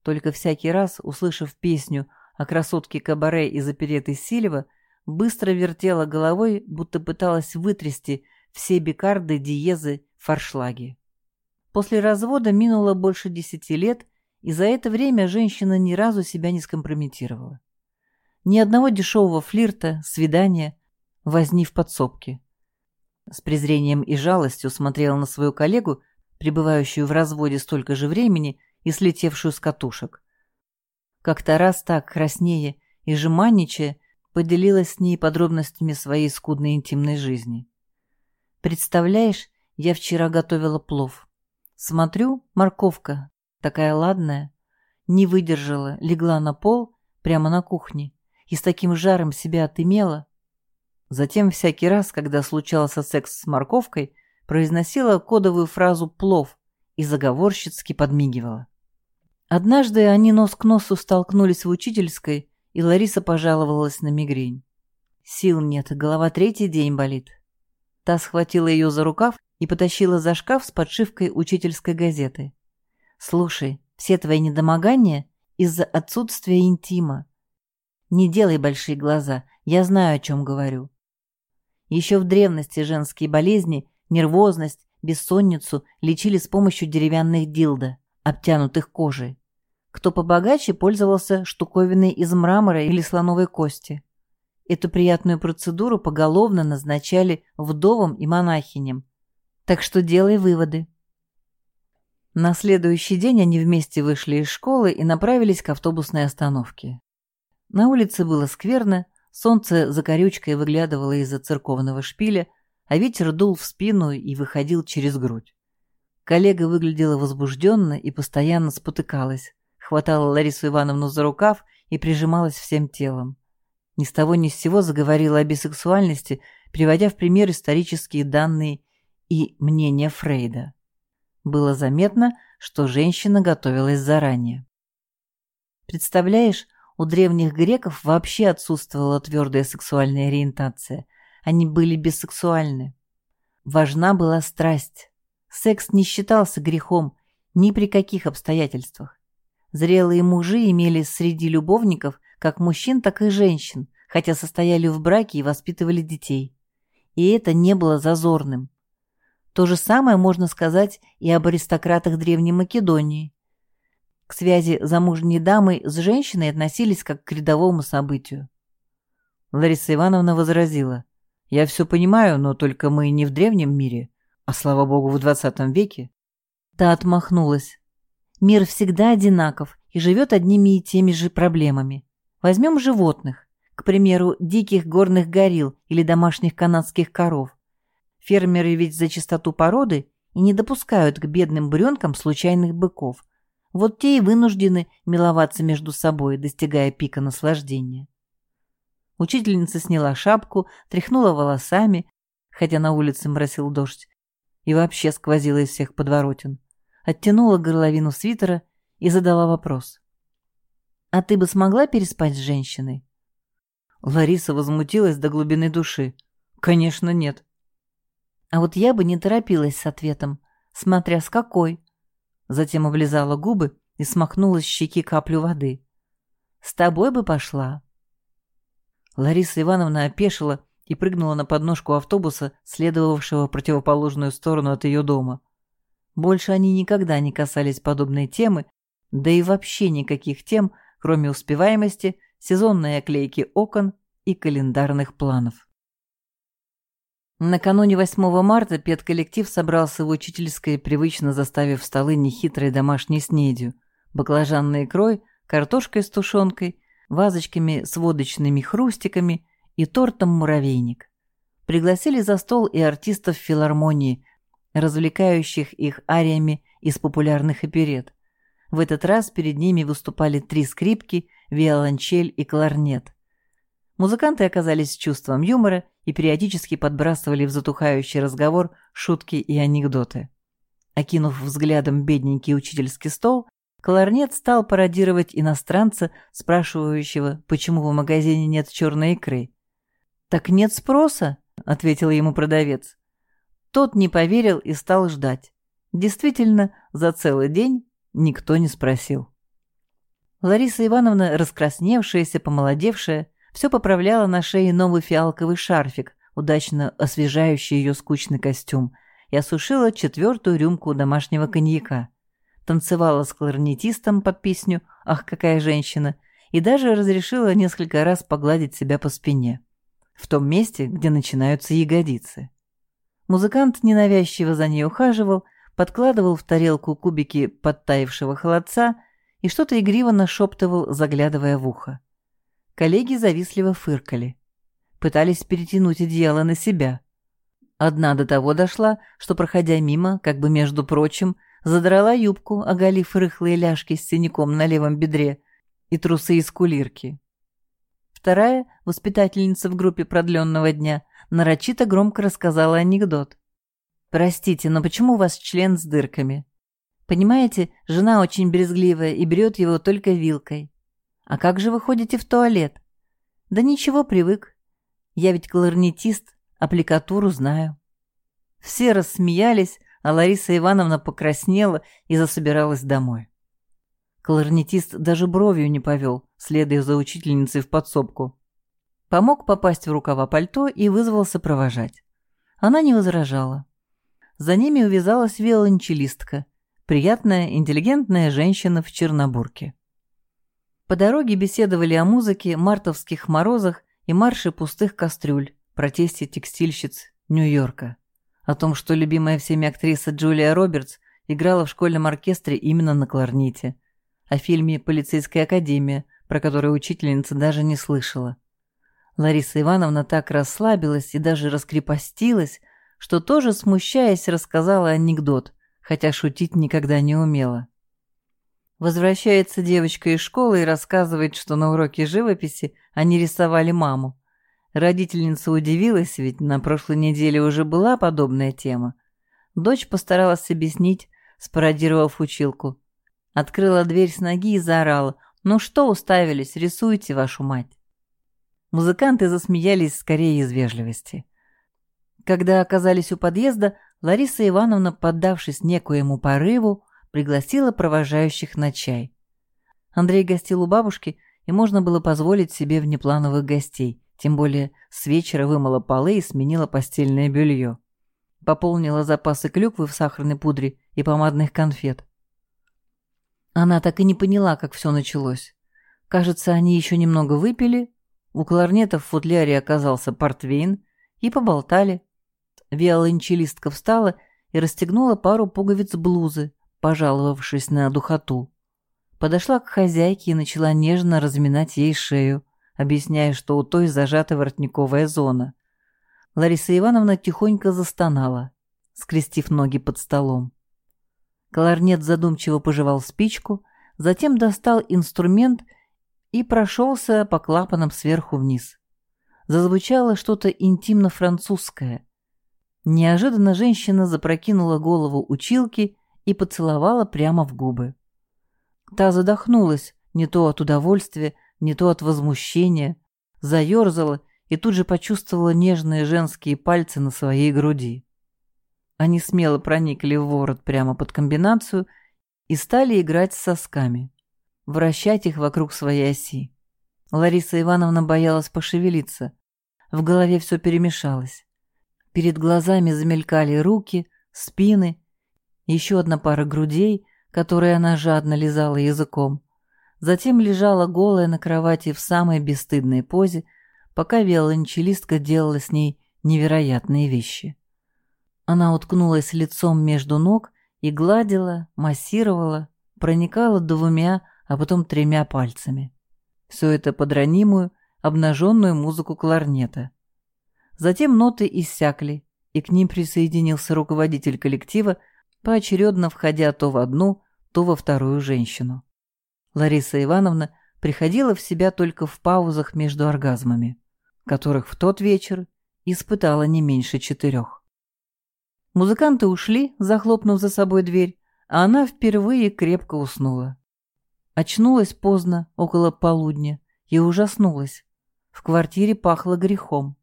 Только всякий раз, услышав песню о красотке Кабаре из опереты Сильва, быстро вертела головой, будто пыталась вытрясти все бикарды, диезы, форшлаги. После развода минуло больше десяти лет, и за это время женщина ни разу себя не скомпрометировала. Ни одного дешевого флирта, свидания, возни в подсобке. С презрением и жалостью смотрела на свою коллегу, пребывающую в разводе столько же времени и слетевшую с катушек. Как-то раз так, краснее и жеманничая, поделилась с ней подробностями своей скудной интимной жизни. «Представляешь, я вчера готовила плов. Смотрю, морковка такая ладная, не выдержала, легла на пол прямо на кухне и с таким жаром себя отымела. Затем всякий раз, когда случался секс с морковкой, произносила кодовую фразу «плов» и заговорщицки подмигивала. Однажды они нос к носу столкнулись в учительской, и Лариса пожаловалась на мигрень. Сил нет, голова третий день болит. Та схватила ее за рукав и потащила за шкаф с подшивкой учительской газеты. Слушай, все твои недомогания из-за отсутствия интима. Не делай большие глаза, я знаю, о чем говорю. Еще в древности женские болезни, нервозность, бессонницу лечили с помощью деревянных дилдо, обтянутых кожей. Кто побогаче пользовался штуковиной из мрамора или слоновой кости. Эту приятную процедуру поголовно назначали вдовам и монахиням. Так что делай выводы. На следующий день они вместе вышли из школы и направились к автобусной остановке. На улице было скверно, солнце за корючкой выглядывало из-за церковного шпиля, а ветер дул в спину и выходил через грудь. Коллега выглядела возбужденно и постоянно спотыкалась, хватала Ларису Ивановну за рукав и прижималась всем телом. Ни с того ни с сего заговорила о бисексуальности, приводя в пример исторические данные и мнения Фрейда. Было заметно, что женщина готовилась заранее. Представляешь, у древних греков вообще отсутствовала твердая сексуальная ориентация. Они были бисексуальны. Важна была страсть. Секс не считался грехом, Ни при каких обстоятельствах. Зрелые мужи имели среди любовников как мужчин, так и женщин, хотя состояли в браке и воспитывали детей. И это не было зазорным. То же самое можно сказать и об аристократах Древней Македонии. К связи замужней дамы с женщиной относились как к рядовому событию. Лариса Ивановна возразила. «Я все понимаю, но только мы не в древнем мире, а, слава богу, в двадцатом веке». Та отмахнулась. «Мир всегда одинаков и живет одними и теми же проблемами. Возьмем животных, к примеру, диких горных горилл или домашних канадских коров. Фермеры ведь за чистоту породы и не допускают к бедным буренкам случайных быков. Вот те и вынуждены миловаться между собой, достигая пика наслаждения. Учительница сняла шапку, тряхнула волосами, хотя на улице моросил дождь, и вообще сквозила из всех подворотен. Оттянула горловину свитера и задала вопрос. «А ты бы смогла переспать с женщиной?» Лариса возмутилась до глубины души. «Конечно, нет». «А вот я бы не торопилась с ответом, смотря с какой». Затем облизала губы и смахнула с щеки каплю воды. «С тобой бы пошла». Лариса Ивановна опешила и прыгнула на подножку автобуса, следовавшего в противоположную сторону от ее дома. Больше они никогда не касались подобной темы, да и вообще никаких тем, кроме успеваемости, сезонной оклейки окон и календарных планов. Накануне 8 марта педколлектив собрался в учительской, привычно заставив столы нехитрой домашней снедью, баклажанной икрой, картошкой с тушенкой вазочками с водочными хрустиками и тортом «Муравейник». Пригласили за стол и артистов филармонии, развлекающих их ариями из популярных оперет. В этот раз перед ними выступали три скрипки, виолончель и кларнет. Музыканты оказались с чувством юмора и периодически подбрасывали в затухающий разговор шутки и анекдоты. Окинув взглядом бедненький учительский стол, Кларнет стал пародировать иностранца, спрашивающего, почему в магазине нет черной икры. «Так нет спроса», — ответил ему продавец. Тот не поверил и стал ждать. Действительно, за целый день никто не спросил. Лариса Ивановна, раскрасневшаяся, помолодевшая, все поправляла на шее новый фиалковый шарфик, удачно освежающий ее скучный костюм, и осушила четвертую рюмку домашнего коньяка танцевала с кларнетистом под песню «Ах, какая женщина!» и даже разрешила несколько раз погладить себя по спине, в том месте, где начинаются ягодицы. Музыкант ненавязчиво за ней ухаживал, подкладывал в тарелку кубики подтаившего холодца и что-то игриво нашептывал, заглядывая в ухо. Коллеги завистливо фыркали. Пытались перетянуть одеяло на себя. Одна до того дошла, что, проходя мимо, как бы между прочим, задрала юбку, оголив рыхлые ляжки с синяком на левом бедре и трусы из кулирки. Вторая, воспитательница в группе продленного дня, нарочито громко рассказала анекдот. «Простите, но почему у вас член с дырками? Понимаете, жена очень брезгливая и берет его только вилкой. А как же вы ходите в туалет? Да ничего, привык. Я ведь кларнетист, аппликатуру знаю». Все рассмеялись, а Лариса Ивановна покраснела и засобиралась домой. Кларнетист даже бровью не повел, следуя за учительницей в подсобку. Помог попасть в рукава пальто и вызвался провожать. Она не возражала. За ними увязалась виолончелистка, приятная, интеллигентная женщина в чернобурке. По дороге беседовали о музыке, мартовских морозах и марше пустых кастрюль, протесте текстильщиц Нью-Йорка о том, что любимая всеми актриса Джулия Робертс играла в школьном оркестре именно на кларнете, о фильме «Полицейская академия», про который учительница даже не слышала. Лариса Ивановна так расслабилась и даже раскрепостилась, что тоже, смущаясь, рассказала анекдот, хотя шутить никогда не умела. Возвращается девочка из школы и рассказывает, что на уроке живописи они рисовали маму. Родительница удивилась, ведь на прошлой неделе уже была подобная тема. Дочь постаралась объяснить, спародировав училку. Открыла дверь с ноги и заорала. «Ну что уставились? Рисуйте, вашу мать!» Музыканты засмеялись скорее из вежливости. Когда оказались у подъезда, Лариса Ивановна, поддавшись некоему порыву, пригласила провожающих на чай. Андрей гостил у бабушки, и можно было позволить себе внеплановых гостей, тем более с вечера вымыла полы и сменила постельное белье. Пополнила запасы клюквы в сахарной пудре и помадных конфет. Она так и не поняла, как все началось. Кажется, они еще немного выпили, у кларнета в футляре оказался портвейн, и поболтали. Виолончелистка встала и расстегнула пару пуговиц блузы, пожаловавшись на духоту. Подошла к хозяйке и начала нежно разминать ей шею, объясняя, что у той зажата воротниковая зона. Лариса Ивановна тихонько застонала, скрестив ноги под столом. Кларнет задумчиво пожевал спичку, затем достал инструмент и прошелся по клапанам сверху вниз. Зазвучало что-то интимно-французское. Неожиданно женщина запрокинула голову училки и поцеловала прямо в губы. Та задохнулась, не то от удовольствия, не то от возмущения, заерзала и тут же почувствовала нежные женские пальцы на своей груди. Они смело проникли в ворот прямо под комбинацию и стали играть с сосками, вращать их вокруг своей оси. Лариса Ивановна боялась пошевелиться. В голове все перемешалось. Перед глазами замелькали руки, спины, еще одна пара грудей, которые она жадно лизала языком. Затем лежала голая на кровати в самой бесстыдной позе, пока виолончелистка делала с ней невероятные вещи. Она уткнулась лицом между ног и гладила, массировала, проникала двумя, а потом тремя пальцами. Все это под ранимую, обнаженную музыку кларнета. Затем ноты иссякли, и к ним присоединился руководитель коллектива, поочередно входя то в одну, то во вторую женщину. Лариса Ивановна приходила в себя только в паузах между оргазмами которых в тот вечер испытала не меньше четырех. Музыканты ушли, захлопнув за собой дверь, а она впервые крепко уснула. Очнулась поздно, около полудня, и ужаснулась. В квартире пахло грехом.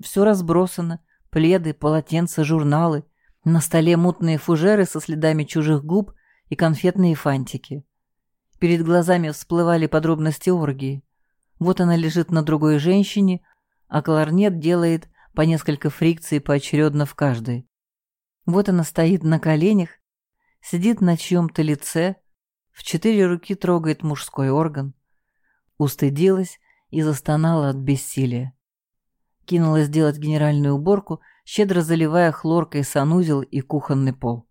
Все разбросано, пледы, полотенца, журналы, на столе мутные фужеры со следами чужих губ и конфетные фантики. Перед глазами всплывали подробности оргии. Вот она лежит на другой женщине, а кларнет делает по несколько фрикций поочередно в каждой. Вот она стоит на коленях, сидит на чьем-то лице, в четыре руки трогает мужской орган. Устыдилась и застонала от бессилия. Кинулась делать генеральную уборку, щедро заливая хлоркой санузел и кухонный пол.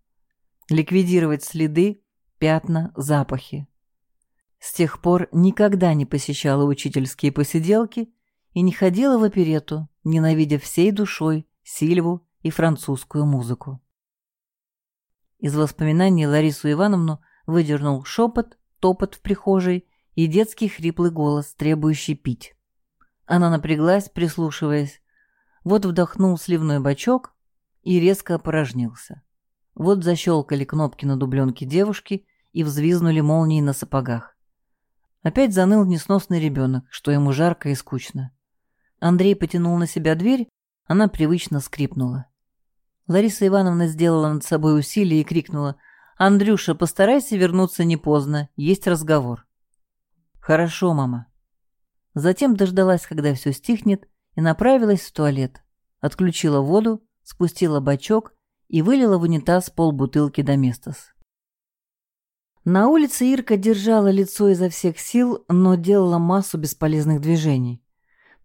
Ликвидировать следы, пятна, запахи. С тех пор никогда не посещала учительские посиделки и не ходила в оперету, ненавидя всей душой Сильву и французскую музыку. Из воспоминаний Ларису Ивановну выдернул шепот, топот в прихожей и детский хриплый голос, требующий пить. Она напряглась, прислушиваясь. Вот вдохнул сливной бачок и резко опорожнился. Вот защелкали кнопки на дубленке девушки и взвизнули молнии на сапогах. Опять заныл несносный ребенок, что ему жарко и скучно. Андрей потянул на себя дверь, она привычно скрипнула. Лариса Ивановна сделала над собой усилие и крикнула «Андрюша, постарайся вернуться не поздно, есть разговор». «Хорошо, мама». Затем дождалась, когда все стихнет, и направилась в туалет. Отключила воду, спустила бачок и вылила в унитаз полбутылки доместос. На улице Ирка держала лицо изо всех сил, но делала массу бесполезных движений.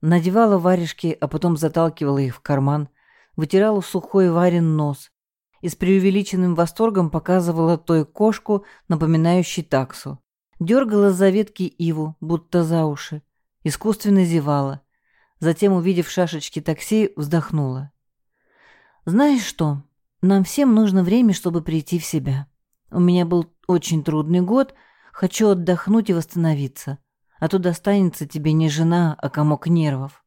Надевала варежки, а потом заталкивала их в карман, вытирала сухой Варин нос и с преувеличенным восторгом показывала той кошку, напоминающей таксу. Дергала за ветки иву, будто за уши, искусственно зевала. Затем, увидев шашечки такси, вздохнула. «Знаешь что, нам всем нужно время, чтобы прийти в себя. У меня был очень трудный год, хочу отдохнуть и восстановиться, а то достанется тебе не жена, а комок нервов.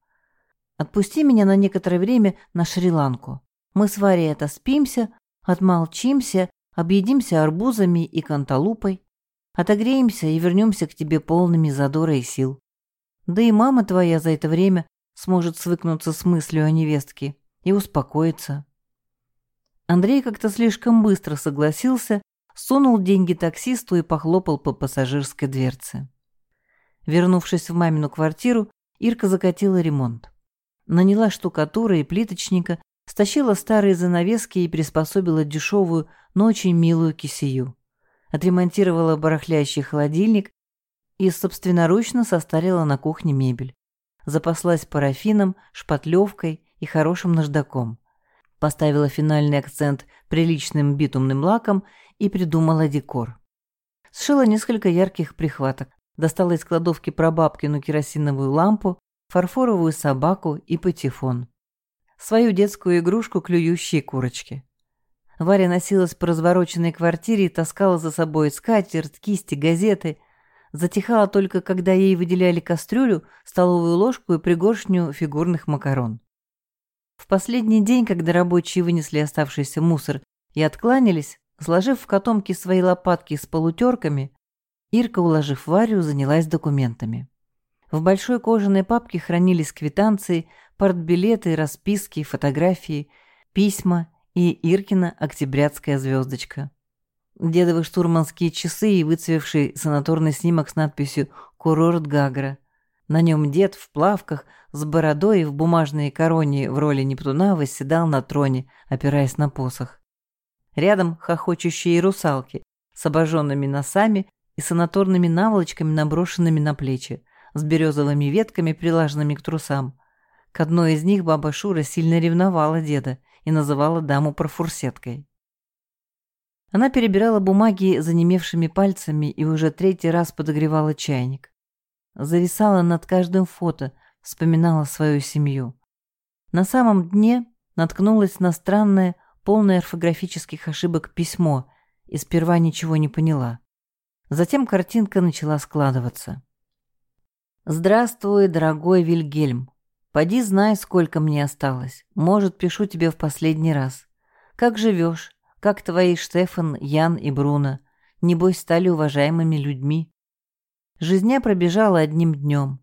Отпусти меня на некоторое время на Шри-Ланку. Мы с Варей это спимся, отмолчимся, объедимся арбузами и канталупой, отогреемся и вернемся к тебе полными задора и сил. Да и мама твоя за это время сможет свыкнуться с мыслью о невестке и успокоиться. Андрей как-то слишком быстро согласился, сунул деньги таксисту и похлопал по пассажирской дверце. Вернувшись в мамину квартиру, Ирка закатила ремонт. Наняла штукатура и плиточника, стащила старые занавески и приспособила дешевую, но очень милую кисею. Отремонтировала барахлящий холодильник и собственноручно состарила на кухне мебель. Запаслась парафином, шпатлевкой и хорошим наждаком. Поставила финальный акцент приличным битумным лаком и придумала декор. Сшила несколько ярких прихваток, достала из кладовки прабабкину керосиновую лампу, фарфоровую собаку и патефон. Свою детскую игрушку клюющие курочки. Варя носилась по развороченной квартире и таскала за собой скатерть, кисти, газеты. Затихала только, когда ей выделяли кастрюлю, столовую ложку и пригоршню фигурных макарон. В последний день, когда рабочие вынесли оставшийся мусор и откланялись, сложив в котомке свои лопатки с полутерками, Ирка, уложив Варю, занялась документами. В большой кожаной папке хранились квитанции, портбилеты, расписки, фотографии, письма и Иркина октябрятская звездочка. Дедовы штурманские часы и выцвевший санаторный снимок с надписью «Курорт Гагра». На нем дед в плавках, с бородой и в бумажной короне в роли Нептуна восседал на троне, опираясь на посох. Рядом хохочущие русалки с обожженными носами и санаторными наволочками, наброшенными на плечи, с березовыми ветками, прилаженными к трусам. К одной из них баба Шура сильно ревновала деда и называла даму профурсеткой. Она перебирала бумаги занемевшими пальцами и уже третий раз подогревала чайник. Зависала над каждым фото, вспоминала свою семью. На самом дне наткнулась на странное, полное орфографических ошибок письмо и сперва ничего не поняла. Затем картинка начала складываться. «Здравствуй, дорогой Вильгельм. Поди знай, сколько мне осталось. Может, пишу тебе в последний раз. Как живешь? Как твои Штефан, Ян и Бруно? Небось, стали уважаемыми людьми. Жизня пробежала одним днем.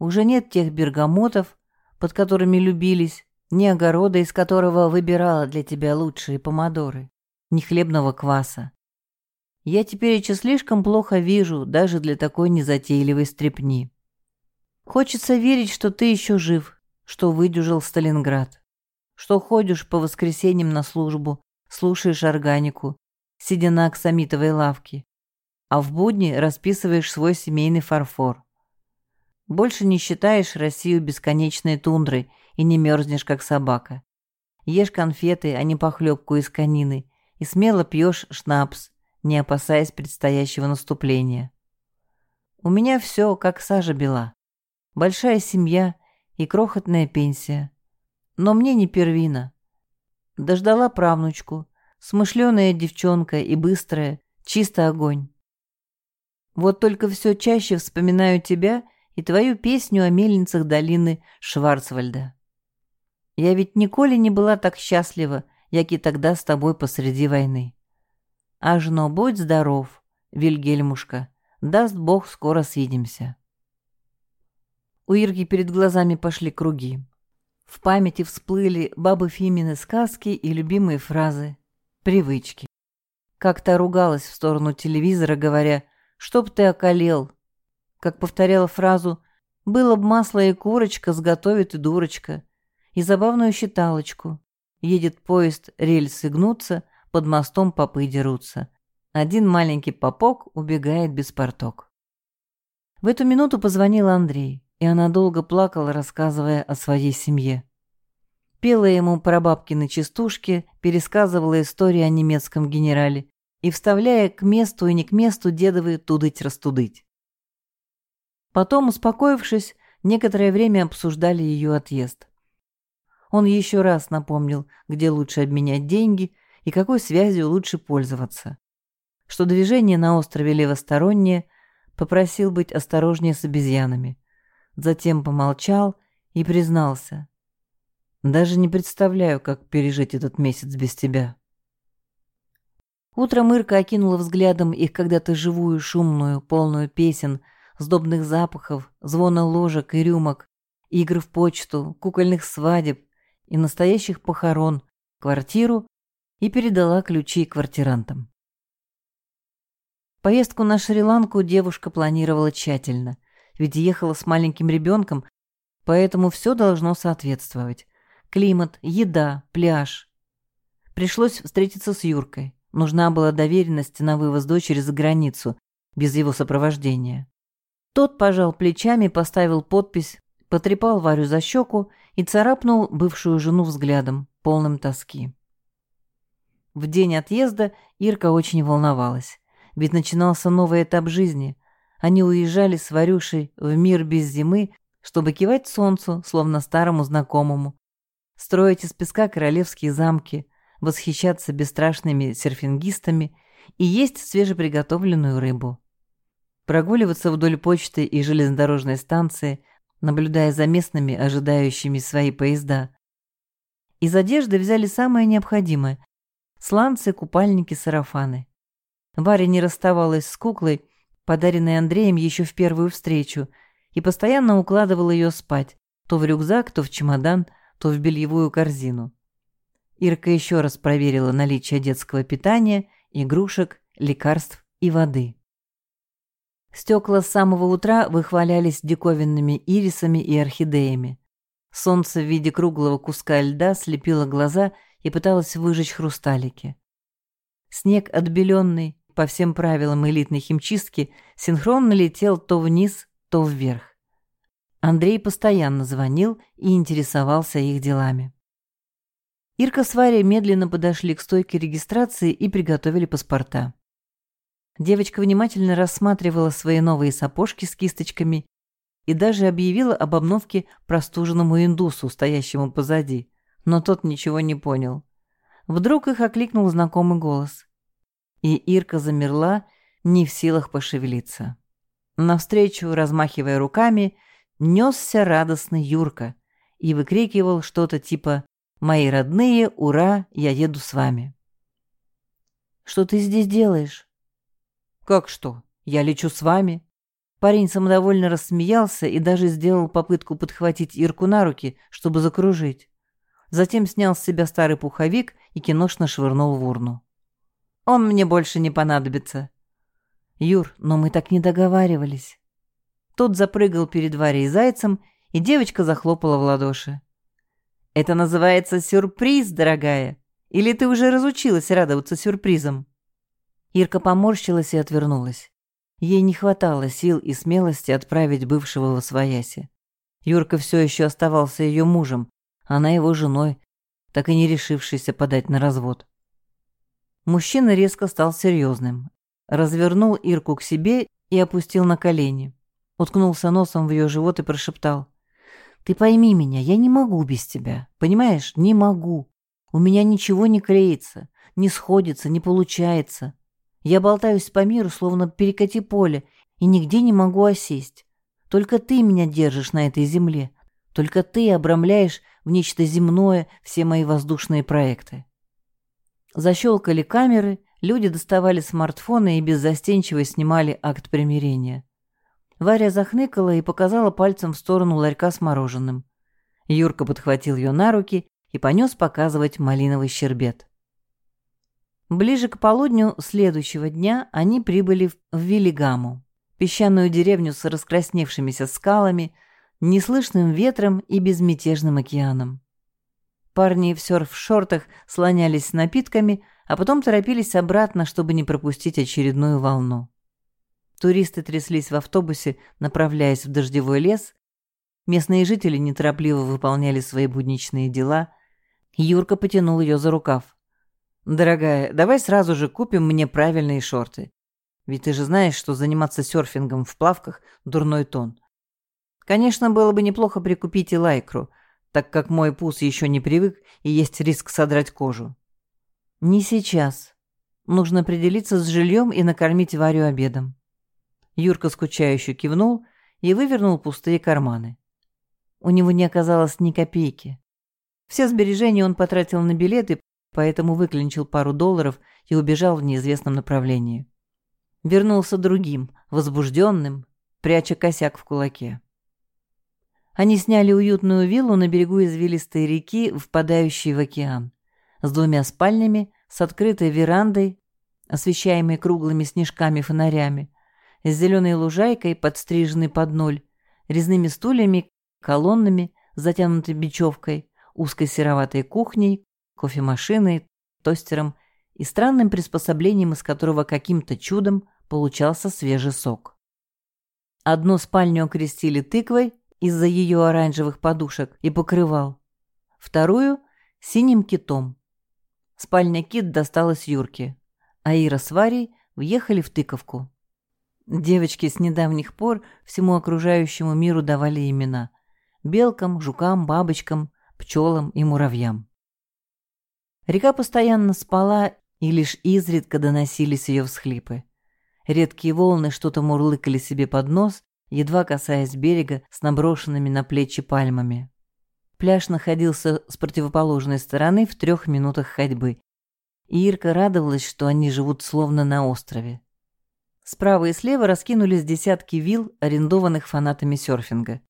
Уже нет тех бергамотов, под которыми любились, ни огорода, из которого выбирала для тебя лучшие помидоры, ни хлебного кваса. Я теперь еще слишком плохо вижу, даже для такой незатейливой стрепни. Хочется верить, что ты еще жив, что выдюжил Сталинград, что ходишь по воскресеньям на службу, слушаешь органику, сидя на аксамитовой лавке, а в будни расписываешь свой семейный фарфор. Больше не считаешь Россию бесконечной тундрой и не мерзнешь, как собака. Ешь конфеты, а не похлебку из конины, и смело пьешь шнапс, не опасаясь предстоящего наступления. У меня все, как сажа бела. Большая семья и крохотная пенсия. Но мне не первина. Дождала правнучку, смышленая девчонка и быстрая, чисто огонь. Вот только все чаще вспоминаю тебя и твою песню о мельницах долины Шварцвальда. Я ведь николи не была так счастлива, як и тогда с тобой посреди войны. Ажно, будь здоров, Вильгельмушка, даст Бог, скоро свидимся. У Ирги перед глазами пошли круги. В памяти всплыли бабы Фимины сказки и любимые фразы, привычки. Как-то ругалась в сторону телевизора, говоря «Чтоб ты околел!» Как повторяла фразу «Было б масло и курочка, сготовит и дурочка!» И забавную считалочку «Едет поезд, рельсы гнутся, под мостом попы дерутся. Один маленький попок убегает без порток. В эту минуту позвонил Андрей, и она долго плакала, рассказывая о своей семье. Пела ему про бабкины частушки, пересказывала истории о немецком генерале и вставляя к месту и не к месту дедовы тудыть-растудыть. Потом, успокоившись, некоторое время обсуждали ее отъезд. Он еще раз напомнил, где лучше обменять деньги и какой связью лучше пользоваться. Что движение на острове левостороннее, попросил быть осторожнее с обезьянами. Затем помолчал и признался. «Даже не представляю, как пережить этот месяц без тебя». Утром Ирка окинула взглядом их когда-то живую, шумную, полную песен, сдобных запахов, звона ложек и рюмок, игр в почту, кукольных свадеб и настоящих похорон, квартиру и передала ключи квартирантам. Поездку на Шри-Ланку девушка планировала тщательно, ведь ехала с маленьким ребенком, поэтому все должно соответствовать. Климат, еда, пляж. Пришлось встретиться с Юркой. Нужна была доверенность на вывоз дочери за границу, без его сопровождения. Тот пожал плечами, поставил подпись, потрепал Варю за щеку и царапнул бывшую жену взглядом, полным тоски. В день отъезда Ирка очень волновалась, ведь начинался новый этап жизни. Они уезжали с Варюшей в мир без зимы, чтобы кивать солнцу, словно старому знакомому, строить из песка королевские замки, восхищаться бесстрашными серфингистами и есть свежеприготовленную рыбу. Прогуливаться вдоль почты и железнодорожной станции, наблюдая за местными, ожидающими свои поезда. Из одежды взяли самое необходимое – сланцы, купальники, сарафаны. Варя не расставалась с куклой, подаренной Андреем еще в первую встречу, и постоянно укладывала ее спать, то в рюкзак, то в чемодан, то в бельевую корзину. Ирка еще раз проверила наличие детского питания, игрушек, лекарств и воды. Стекла с самого утра выхвалялись диковинными ирисами и орхидеями. Солнце в виде круглого куска льда слепило глаза и пыталось выжечь хрусталики. Снег, отбеленный по всем правилам элитной химчистки, синхронно летел то вниз, то вверх. Андрей постоянно звонил и интересовался их делами. Ирка с Варей медленно подошли к стойке регистрации и приготовили паспорта. Девочка внимательно рассматривала свои новые сапожки с кисточками и даже объявила об обновке простуженному индусу, стоящему позади, но тот ничего не понял. Вдруг их окликнул знакомый голос. И Ирка замерла, не в силах пошевелиться. Навстречу, размахивая руками, несся радостный Юрка и выкрикивал что-то типа «Мои родные, ура, я еду с вами». «Что ты здесь делаешь?» «Как что? Я лечу с вами». Парень самодовольно рассмеялся и даже сделал попытку подхватить Ирку на руки, чтобы закружить. Затем снял с себя старый пуховик и киношно швырнул в урну. «Он мне больше не понадобится». «Юр, но мы так не договаривались». Тот запрыгал перед Варей зайцем, и девочка захлопала в ладоши. Это называется сюрприз, дорогая. Или ты уже разучилась радоваться сюрпризам?» Ирка поморщилась и отвернулась. Ей не хватало сил и смелости отправить бывшего во свояси. Юрка все еще оставался ее мужем, она его женой, так и не решившейся подать на развод. Мужчина резко стал серьезным, развернул Ирку к себе и опустил на колени, уткнулся носом в ее живот и прошептал. Ты пойми меня, я не могу без тебя. Понимаешь? Не могу. У меня ничего не клеится, не сходится, не получается. Я болтаюсь по миру, словно перекати поле, и нигде не могу осесть. Только ты меня держишь на этой земле. Только ты обрамляешь в нечто земное все мои воздушные проекты. Защелкали камеры, люди доставали смартфоны и беззастенчиво снимали акт примирения. Варя захныкала и показала пальцем в сторону ларька с мороженым. Юрка подхватил ее на руки и понес показывать малиновый щербет. Ближе к полудню следующего дня они прибыли в Виллигаму, песчаную деревню с раскрасневшимися скалами, неслышным ветром и безмятежным океаном. Парни в серф-шортах слонялись с напитками, а потом торопились обратно, чтобы не пропустить очередную волну. Туристы тряслись в автобусе, направляясь в дождевой лес. Местные жители неторопливо выполняли свои будничные дела. Юрка потянул ее за рукав. «Дорогая, давай сразу же купим мне правильные шорты. Ведь ты же знаешь, что заниматься серфингом в плавках – дурной тон. Конечно, было бы неплохо прикупить и лайкру, так как мой пус еще не привык и есть риск содрать кожу». «Не сейчас. Нужно определиться с жильем и накормить Варю обедом». Юрка скучающе кивнул и вывернул пустые карманы. У него не оказалось ни копейки. Все сбережения он потратил на билеты, поэтому выклинчил пару долларов и убежал в неизвестном направлении. Вернулся другим, возбужденным, пряча косяк в кулаке. Они сняли уютную виллу на берегу извилистой реки, впадающей в океан, с двумя спальнями, с открытой верандой, освещаемый круглыми снежками-фонарями, с зеленой лужайкой, подстриженной под ноль, резными стульями, колоннами, затянутой бечевкой, узкой сероватой кухней, кофемашиной, тостером и странным приспособлением, из которого каким-то чудом получался свежий сок. Одну спальню окрестили тыквой из-за ее оранжевых подушек и покрывал, вторую — синим китом. Спальня кит досталась Юрке, а Ира с Варей въехали в тыковку. Девочки с недавних пор всему окружающему миру давали имена – белкам, жукам, бабочкам, пчелам и муравьям. Река постоянно спала, и лишь изредка доносились ее всхлипы. Редкие волны что-то мурлыкали себе под нос, едва касаясь берега с наброшенными на плечи пальмами. Пляж находился с противоположной стороны в трех минутах ходьбы, и Ирка радовалась, что они живут словно на острове. Справа и слева раскинулись десятки вил, арендованных фанатами серфинга.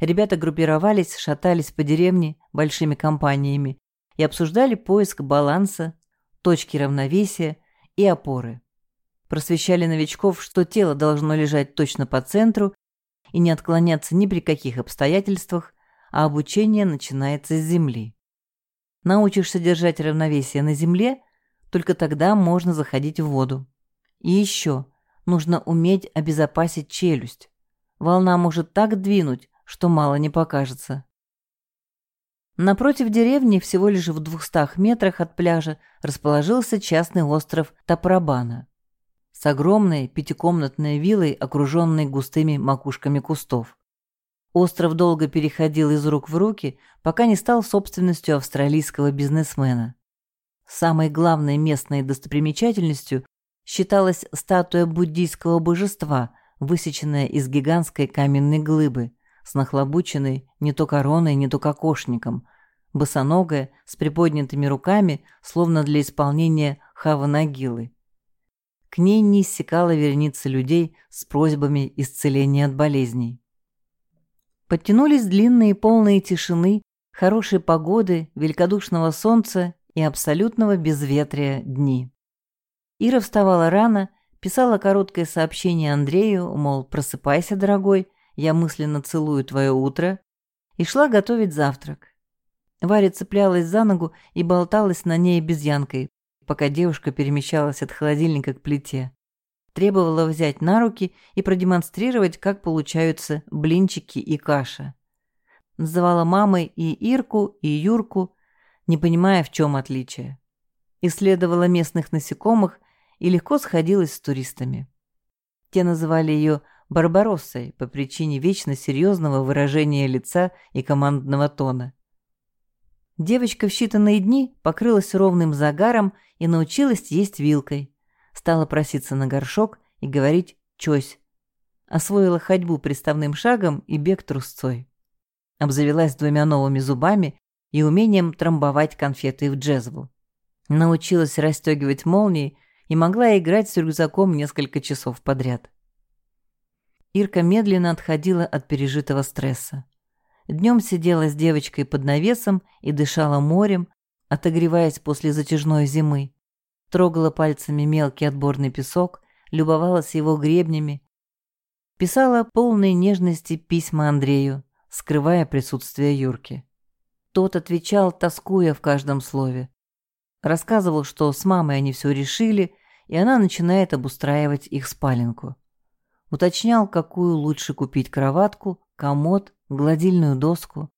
Ребята группировались, шатались по деревне большими компаниями и обсуждали поиск баланса, точки равновесия и опоры. Просвещали новичков, что тело должно лежать точно по центру и не отклоняться ни при каких обстоятельствах, а обучение начинается с земли. Научишься держать равновесие на земле, только тогда можно заходить в воду. И еще – нужно уметь обезопасить челюсть. Волна может так двинуть, что мало не покажется. Напротив деревни, всего лишь в двухстах метрах от пляжа, расположился частный остров Тапрабана с огромной пятикомнатной виллой, окруженной густыми макушками кустов. Остров долго переходил из рук в руки, пока не стал собственностью австралийского бизнесмена. Самой главной местной достопримечательностью считалась статуя буддийского божества, высеченная из гигантской каменной глыбы, с нахлобученной не то короной, не то кокошником, босоногая, с приподнятыми руками, словно для исполнения хаванагилы. К ней не иссякала вереница людей с просьбами исцеления от болезней. Подтянулись длинные полные тишины, хорошей погоды, великодушного солнца и абсолютного безветрия дни. Ира вставала рано, писала короткое сообщение Андрею, мол, просыпайся, дорогой, я мысленно целую твое утро, и шла готовить завтрак. Варя цеплялась за ногу и болталась на ней обезьянкой, пока девушка перемещалась от холодильника к плите. Требовала взять на руки и продемонстрировать, как получаются блинчики и каша. Называла мамой и Ирку, и Юрку, не понимая, в чем отличие. Исследовала местных насекомых и легко сходилась с туристами. Те называли ее Барбароссой по причине вечно серьезного выражения лица и командного тона. Девочка в считанные дни покрылась ровным загаром и научилась есть вилкой. Стала проситься на горшок и говорить «чось». Освоила ходьбу приставным шагом и бег трусцой. Обзавелась двумя новыми зубами и умением трамбовать конфеты в джезву. Научилась расстегивать молнии и могла играть с рюкзаком несколько часов подряд. Ирка медленно отходила от пережитого стресса. Днем сидела с девочкой под навесом и дышала морем, отогреваясь после затяжной зимы. Трогала пальцами мелкий отборный песок, любовалась его гребнями. Писала полные нежности письма Андрею, скрывая присутствие Юрки. Тот отвечал, тоскуя в каждом слове. Рассказывал, что с мамой они все решили, и она начинает обустраивать их спаленку. Уточнял, какую лучше купить кроватку, комод, гладильную доску.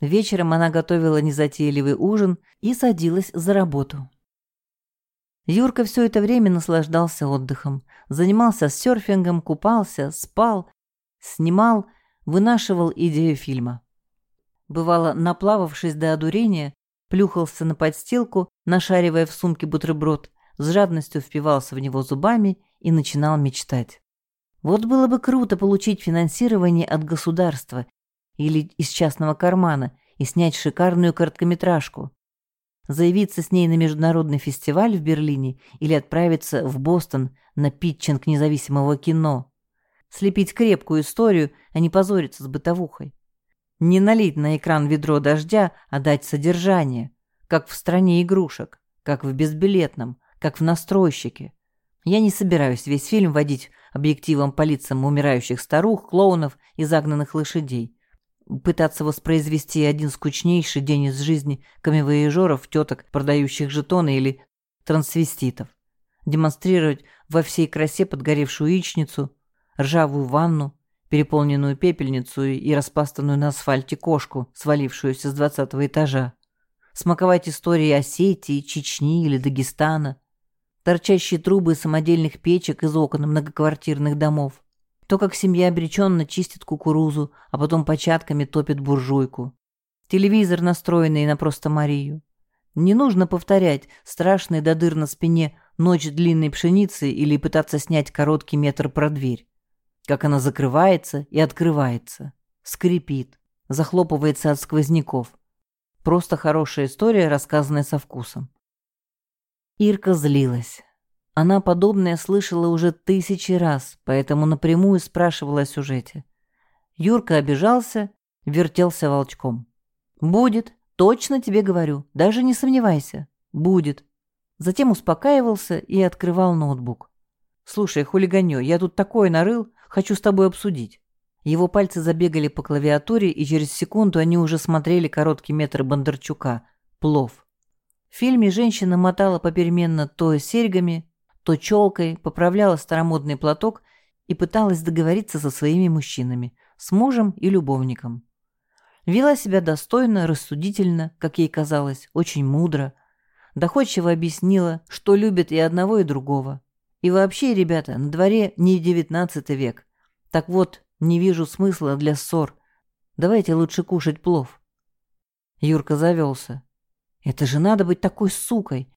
Вечером она готовила незатейливый ужин и садилась за работу. Юрка все это время наслаждался отдыхом, занимался серфингом, купался, спал, снимал, вынашивал идею фильма. Бывало, наплававшись до одурения, плюхался на подстилку, нашаривая в сумке бутерброд, с жадностью впивался в него зубами и начинал мечтать. Вот было бы круто получить финансирование от государства или из частного кармана и снять шикарную короткометражку. Заявиться с ней на международный фестиваль в Берлине или отправиться в Бостон на питчинг независимого кино. Слепить крепкую историю, а не позориться с бытовухой. Не налить на экран ведро дождя, а дать содержание, как в стране игрушек, как в безбилетном, как в настройщике. Я не собираюсь весь фильм водить объективом по лицам умирающих старух, клоунов и загнанных лошадей. Пытаться воспроизвести один скучнейший день из жизни камевоежеров, теток, продающих жетоны или трансвеститов. Демонстрировать во всей красе подгоревшую яичницу, ржавую ванну, переполненную пепельницу и распластанную на асфальте кошку, свалившуюся с двадцатого этажа. Смаковать истории Осетии, Чечни или Дагестана. Торчащие трубы самодельных печек из окон многоквартирных домов. То, как семья обреченно чистит кукурузу, а потом початками топит буржуйку. Телевизор, настроенный на просто Марию. Не нужно повторять страшный до дыр на спине ночь длинной пшеницы или пытаться снять короткий метр про дверь как она закрывается и открывается, скрипит, захлопывается от сквозняков. Просто хорошая история, рассказанная со вкусом. Ирка злилась. Она подобное слышала уже тысячи раз, поэтому напрямую спрашивала о сюжете. Юрка обижался, вертелся волчком. «Будет, точно тебе говорю, даже не сомневайся. Будет». Затем успокаивался и открывал ноутбук. «Слушай, хулиганё, я тут такое нарыл, Хочу с тобой обсудить». Его пальцы забегали по клавиатуре, и через секунду они уже смотрели короткий метр Бондарчука «Плов». В фильме женщина мотала попеременно то серьгами, то челкой, поправляла старомодный платок и пыталась договориться со своими мужчинами, с мужем и любовником. Вела себя достойно, рассудительно, как ей казалось, очень мудро. Доходчиво объяснила, что любит и одного, и другого. И вообще, ребята, на дворе не девятнадцатый век. Так вот, не вижу смысла для ссор. Давайте лучше кушать плов. Юрка завелся. Это же надо быть такой сукой.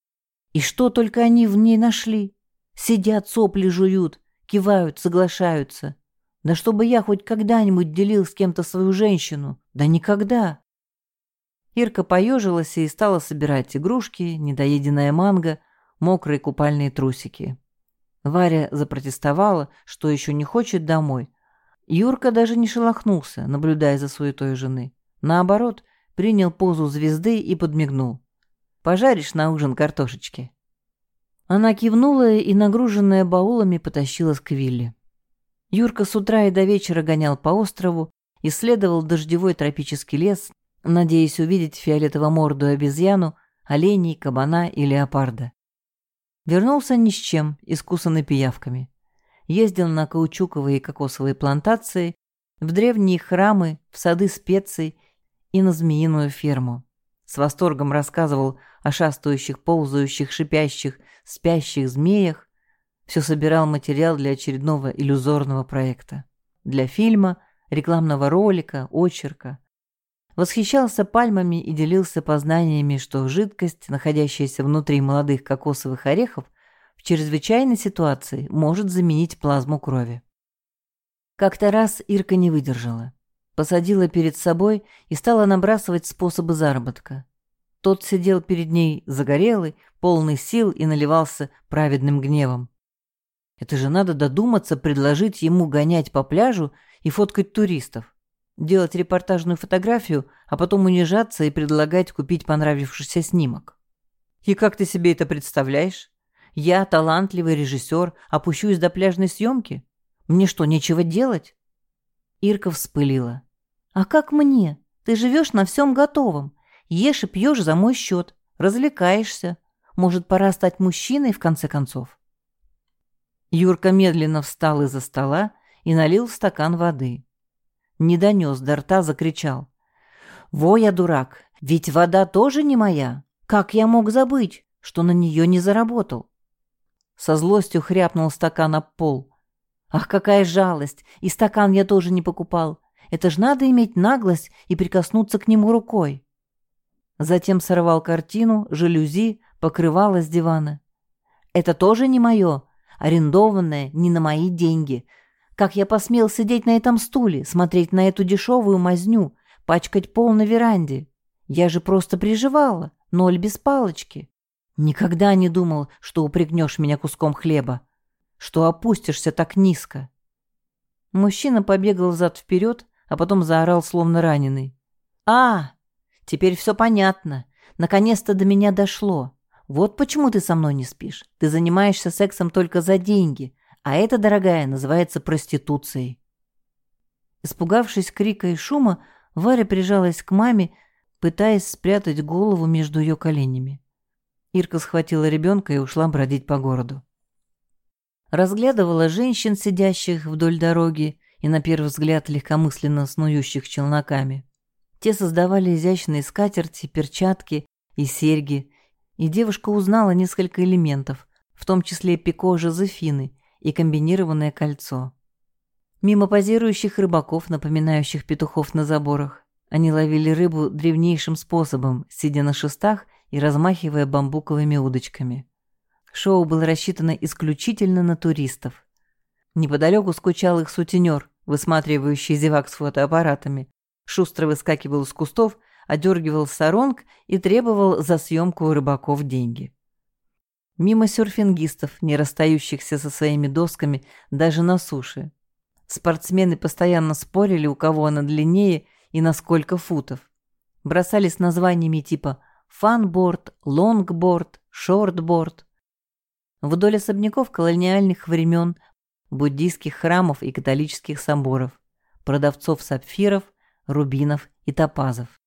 И что только они в ней нашли? Сидят, сопли жуют, кивают, соглашаются. Да чтобы я хоть когда-нибудь делил с кем-то свою женщину. Да никогда. Ирка поежилась и стала собирать игрушки, недоеденная манго, мокрые купальные трусики. Варя запротестовала, что еще не хочет домой. Юрка даже не шелохнулся, наблюдая за суетой жены. Наоборот, принял позу звезды и подмигнул. «Пожаришь на ужин картошечки?» Она кивнула и, нагруженная баулами, потащилась к вилле. Юрка с утра и до вечера гонял по острову, исследовал дождевой тропический лес, надеясь увидеть фиолетово-мордую обезьяну, оленей, кабана и леопарда. Вернулся ни с чем, искусанный пиявками. Ездил на каучуковые и кокосовые плантации, в древние храмы, в сады специй и на змеиную ферму. С восторгом рассказывал о шастающих, ползающих, шипящих, спящих змеях. Все собирал материал для очередного иллюзорного проекта. Для фильма, рекламного ролика, очерка. Восхищался пальмами и делился познаниями, что жидкость, находящаяся внутри молодых кокосовых орехов, в чрезвычайной ситуации может заменить плазму крови. Как-то раз Ирка не выдержала. Посадила перед собой и стала набрасывать способы заработка. Тот сидел перед ней загорелый, полный сил и наливался праведным гневом. Это же надо додуматься предложить ему гонять по пляжу и фоткать туристов делать репортажную фотографию, а потом унижаться и предлагать купить понравившийся снимок. И как ты себе это представляешь? Я, талантливый режиссер, опущусь до пляжной съемки? Мне что, нечего делать? Ирка вспылила. А как мне? Ты живешь на всем готовом. Ешь и пьешь за мой счет. Развлекаешься. Может, пора стать мужчиной, в конце концов? Юрка медленно встал из-за стола и налил стакан воды не донес до рта, закричал. «Во я дурак, ведь вода тоже не моя. Как я мог забыть, что на нее не заработал?» Со злостью хряпнул стакан об пол. «Ах, какая жалость! И стакан я тоже не покупал. Это ж надо иметь наглость и прикоснуться к нему рукой». Затем сорвал картину, жалюзи, покрывало с дивана. «Это тоже не мое, арендованное не на мои деньги», как я посмел сидеть на этом стуле, смотреть на эту дешевую мазню, пачкать пол на веранде? Я же просто приживала, ноль без палочки. Никогда не думал, что упрекнешь меня куском хлеба, что опустишься так низко. Мужчина побегал взад-вперед, а потом заорал, словно раненый. «А, теперь все понятно. Наконец-то до меня дошло. Вот почему ты со мной не спишь. Ты занимаешься сексом только за деньги, а это, дорогая, называется проституцией». Испугавшись крика и шума, Варя прижалась к маме, пытаясь спрятать голову между ее коленями. Ирка схватила ребенка и ушла бродить по городу. Разглядывала женщин, сидящих вдоль дороги и, на первый взгляд, легкомысленно снующих челноками. Те создавали изящные скатерти, перчатки и серьги, и девушка узнала несколько элементов, в том числе пико Жозефины и комбинированное кольцо. Мимо позирующих рыбаков, напоминающих петухов на заборах, они ловили рыбу древнейшим способом, сидя на шестах и размахивая бамбуковыми удочками. Шоу было рассчитано исключительно на туристов. Неподалеку скучал их сутенер, высматривающий зевак с фотоаппаратами. Шустро выскакивал из кустов, одергивал саронг и требовал за съемку рыбаков деньги. Мимо серфингистов, не расстающихся со своими досками даже на суше. Спортсмены постоянно спорили, у кого она длиннее и на сколько футов. Бросались названиями типа фанборд, лонгборд, шортборд. Вдоль особняков колониальных времен, буддийских храмов и католических соборов, продавцов сапфиров, рубинов и топазов.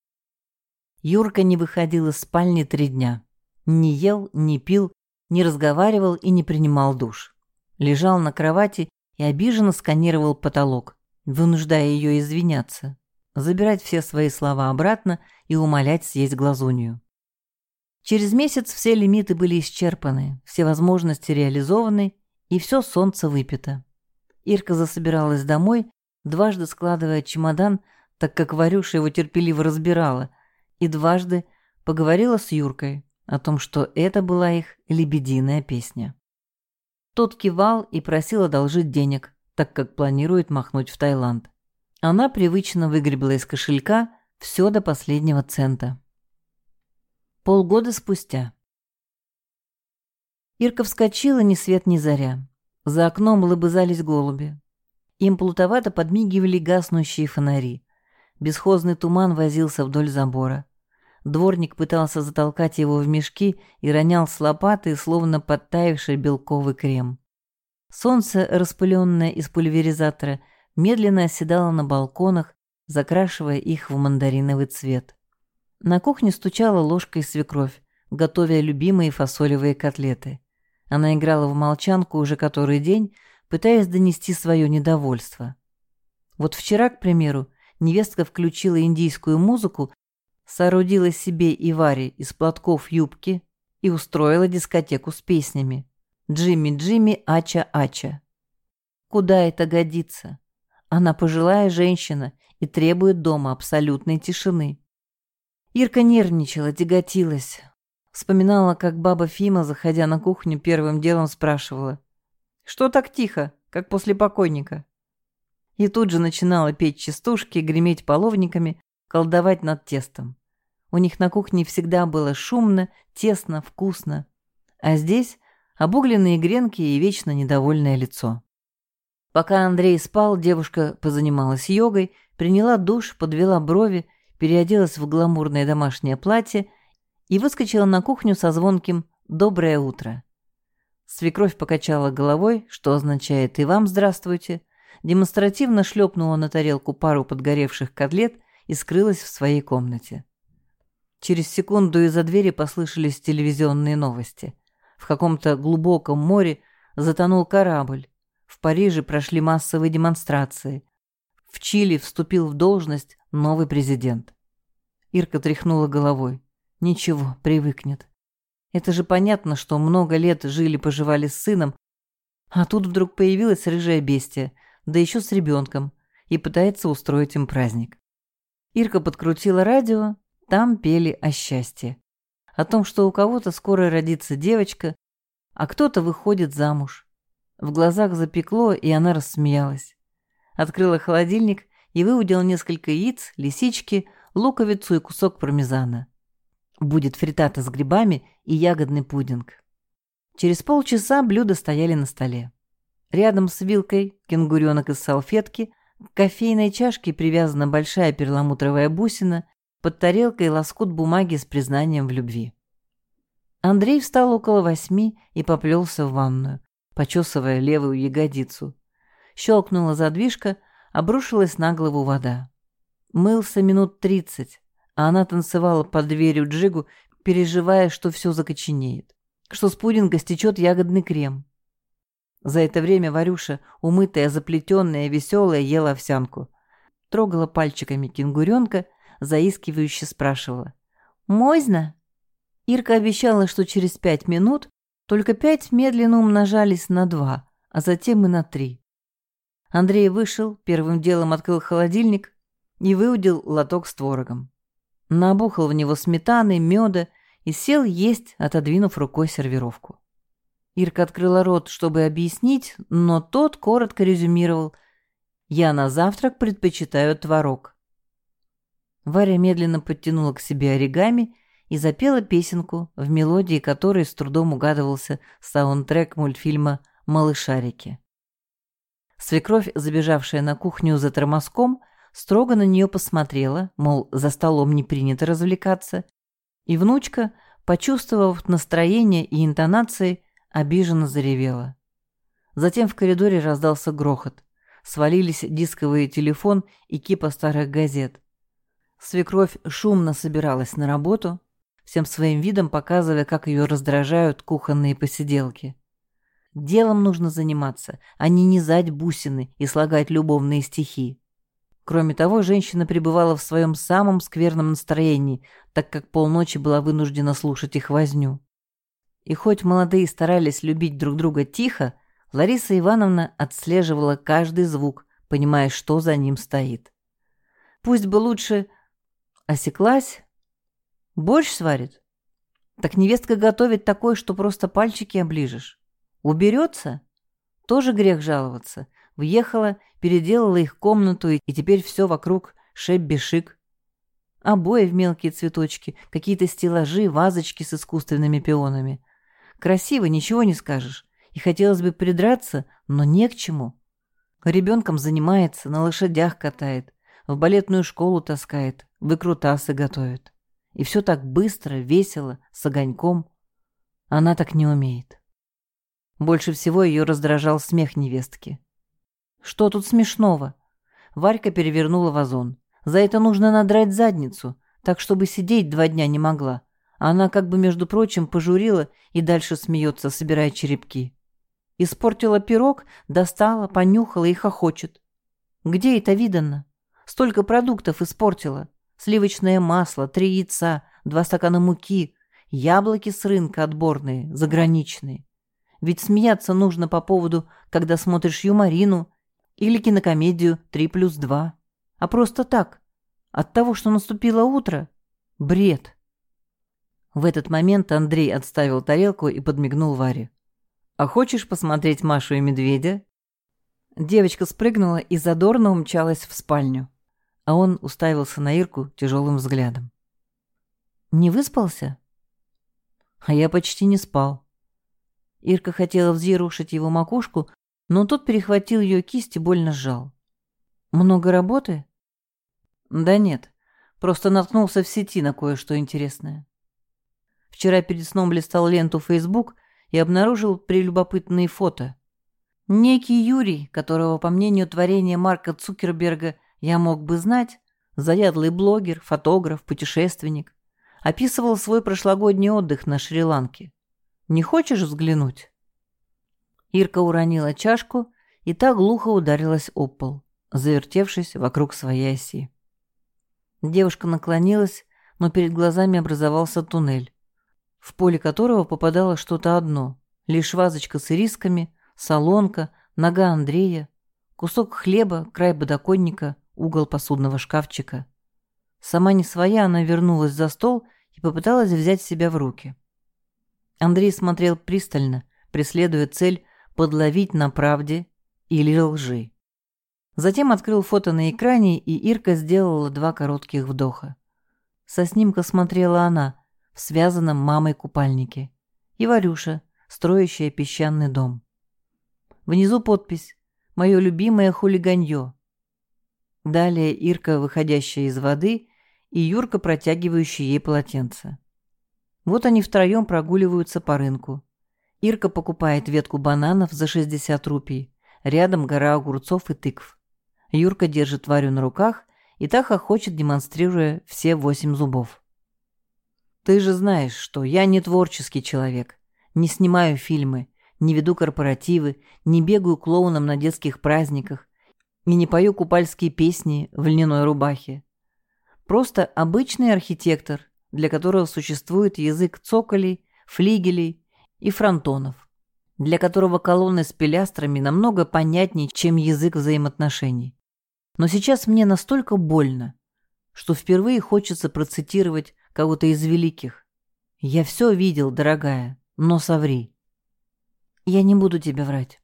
Юрка не выходил из спальни три дня. Не ел, не пил, не разговаривал и не принимал душ. Лежал на кровати и обиженно сканировал потолок, вынуждая ее извиняться, забирать все свои слова обратно и умолять съесть глазунью. Через месяц все лимиты были исчерпаны, все возможности реализованы, и все солнце выпито. Ирка засобиралась домой, дважды складывая чемодан, так как Варюша его терпеливо разбирала, и дважды поговорила с Юркой о том, что это была их лебединая песня. Тот кивал и просил одолжить денег, так как планирует махнуть в Таиланд. Она привычно выгребла из кошелька все до последнего цента. Полгода спустя. Ирка вскочила ни свет ни заря. За окном лыбызались голуби. Им плутовато подмигивали гаснущие фонари. Бесхозный туман возился вдоль забора. Дворник пытался затолкать его в мешки и ронял с лопаты, словно подтаявший белковый крем. Солнце, распыленное из пульверизатора, медленно оседало на балконах, закрашивая их в мандариновый цвет. На кухне стучала ложкой свекровь, готовя любимые фасолевые котлеты. Она играла в молчанку уже который день, пытаясь донести свое недовольство. Вот вчера, к примеру, невестка включила индийскую музыку, соорудила себе и Варе из платков юбки и устроила дискотеку с песнями. «Джимми, Джимми, Ача, Ача». Куда это годится? Она пожилая женщина и требует дома абсолютной тишины. Ирка нервничала, тяготилась. Вспоминала, как баба Фима, заходя на кухню, первым делом спрашивала. «Что так тихо, как после покойника?» И тут же начинала петь частушки, греметь половниками, колдовать над тестом. У них на кухне всегда было шумно, тесно, вкусно. А здесь обугленные гренки и вечно недовольное лицо. Пока Андрей спал, девушка позанималась йогой, приняла душ, подвела брови переоделась в гламурное домашнее платье и выскочила на кухню со звонким «Доброе утро». Свекровь покачала головой, что означает «И вам здравствуйте», демонстративно шлепнула на тарелку пару подгоревших котлет и скрылась в своей комнате. Через секунду из-за двери послышались телевизионные новости. В каком-то глубоком море затонул корабль. В Париже прошли массовые демонстрации. В Чили вступил в должность новый президент. Ирка тряхнула головой. Ничего, привыкнет. Это же понятно, что много лет жили-поживали с сыном, а тут вдруг появилась рыжая бестия, да еще с ребенком, и пытается устроить им праздник. Ирка подкрутила радио, там пели о счастье. О том, что у кого-то скоро родится девочка, а кто-то выходит замуж. В глазах запекло, и она рассмеялась. Открыла холодильник и выудила несколько яиц, лисички, луковицу и кусок пармезана. Будет фритата с грибами и ягодный пудинг. Через полчаса блюда стояли на столе. Рядом с вилкой кенгуренок из салфетки, к кофейной чашке привязана большая перламутровая бусина, под тарелкой лоскут бумаги с признанием в любви. Андрей встал около восьми и поплелся в ванную, почесывая левую ягодицу. Щелкнула задвижка, обрушилась на голову вода. Мылся минут тридцать, а она танцевала под дверью Джигу, переживая, что все закоченеет, что с пудинга стечет ягодный крем. За это время Варюша, умытая, заплетенная, веселая, ела овсянку. Трогала пальчиками кенгуренка, заискивающе спрашивала. «Мойзна?» Ирка обещала, что через пять минут только пять медленно умножались на два, а затем и на три. Андрей вышел, первым делом открыл холодильник и выудил лоток с творогом. Набухал в него сметаны, меда и сел есть, отодвинув рукой сервировку. Ирка открыла рот, чтобы объяснить, но тот коротко резюмировал «Я на завтрак предпочитаю творог». Варя медленно подтянула к себе оригами и запела песенку, в мелодии которой с трудом угадывался саундтрек мультфильма «Малышарики». Свекровь, забежавшая на кухню за тормозком, строго на нее посмотрела, мол, за столом не принято развлекаться, и внучка, почувствовав настроение и интонации, обиженно заревела. Затем в коридоре раздался грохот. Свалились дисковый телефон и кипа старых газет. Свекровь шумно собиралась на работу, всем своим видом показывая, как ее раздражают кухонные посиделки. Делом нужно заниматься, а не низать бусины и слагать любовные стихи. Кроме того, женщина пребывала в своем самом скверном настроении, так как полночи была вынуждена слушать их возню. И хоть молодые старались любить друг друга тихо, Лариса Ивановна отслеживала каждый звук, понимая, что за ним стоит. Пусть бы лучше осеклась, борщ сварит. Так невестка готовит такое, что просто пальчики оближешь. Уберется? Тоже грех жаловаться. Въехала, переделала их комнату, и теперь все вокруг шебби-шик. Обои в мелкие цветочки, какие-то стеллажи, вазочки с искусственными пионами. Красиво, ничего не скажешь. И хотелось бы придраться, но не к чему. Ребенком занимается, на лошадях катает, в балетную школу таскает, выкрутасы готовит. И все так быстро, весело, с огоньком. Она так не умеет. Больше всего ее раздражал смех невестки. «Что тут смешного?» Варька перевернула вазон. «За это нужно надрать задницу, так чтобы сидеть два дня не могла. Она как бы, между прочим, пожурила и дальше смеется, собирая черепки. Испортила пирог, достала, понюхала и хохочет. Где это видано? Столько продуктов испортила. Сливочное масло, три яйца, два стакана муки, яблоки с рынка отборные, заграничные. Ведь смеяться нужно по поводу, когда смотришь юморину или кинокомедию «Три плюс два». А просто так, от того, что наступило утро. Бред. В этот момент Андрей отставил тарелку и подмигнул Варе. «А хочешь посмотреть Машу и Медведя?» Девочка спрыгнула и задорно умчалась в спальню, а он уставился на Ирку тяжелым взглядом. «Не выспался?» «А я почти не спал», Ирка хотела взъерушить его макушку, но тот перехватил ее кисть и больно сжал. «Много работы?» «Да нет, просто наткнулся в сети на кое-что интересное. Вчера перед сном листал ленту Facebook и обнаружил прелюбопытные фото. Некий Юрий, которого, по мнению творения Марка Цукерберга, я мог бы знать, заядлый блогер, фотограф, путешественник, описывал свой прошлогодний отдых на Шри-Ланке. Не хочешь взглянуть?» Ирка уронила чашку, и та глухо ударилась об пол, завертевшись вокруг своей оси. Девушка наклонилась, но перед глазами образовался туннель, в поле которого попадало что-то одно, лишь вазочка с ирисками, солонка, нога Андрея, кусок хлеба, край подоконника, угол посудного шкафчика. Сама не своя, она вернулась за стол и попыталась взять себя в руки. Андрей смотрел пристально, преследуя цель подловить на правде или лжи. Затем открыл фото на экране, и Ирка сделала два коротких вдоха. Со снимка смотрела она в связанном мамой купальнике. И Варюша, строящая песчаный дом. Внизу подпись «Мое любимое хулиганье». Далее Ирка, выходящая из воды, и Юрка, протягивающий ей полотенце. Вот они втроем прогуливаются по рынку. Ирка покупает ветку бананов за 60 рупий. Рядом гора огурцов и тыкв. Юрка держит Варю на руках и так охочет, демонстрируя все восемь зубов. «Ты же знаешь, что я не творческий человек. Не снимаю фильмы, не веду корпоративы, не бегаю клоуном на детских праздниках и не пою купальские песни в льняной рубахе. Просто обычный архитектор, для которого существует язык цоколей, флигелей и фронтонов, для которого колонны с пилястрами намного понятнее, чем язык взаимоотношений. Но сейчас мне настолько больно, что впервые хочется процитировать кого-то из великих. «Я все видел, дорогая, но соври». «Я не буду тебе врать».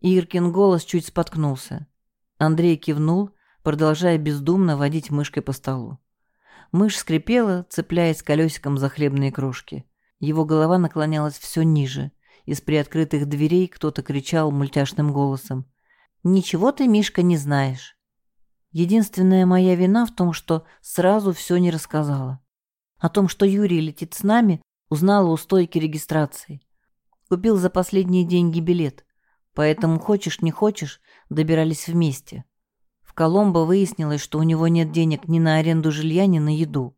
Иркин голос чуть споткнулся. Андрей кивнул, продолжая бездумно водить мышкой по столу. Мышь скрипела, цепляясь колесиком за хлебные крошки. Его голова наклонялась все ниже. Из приоткрытых дверей кто-то кричал мультяшным голосом. «Ничего ты, Мишка, не знаешь». Единственная моя вина в том, что сразу все не рассказала. О том, что Юрий летит с нами, узнала у стойки регистрации. Купил за последние деньги билет. Поэтому, хочешь не хочешь, добирались вместе. В Коломбо выяснилось, что у него нет денег ни на аренду жилья, ни на еду.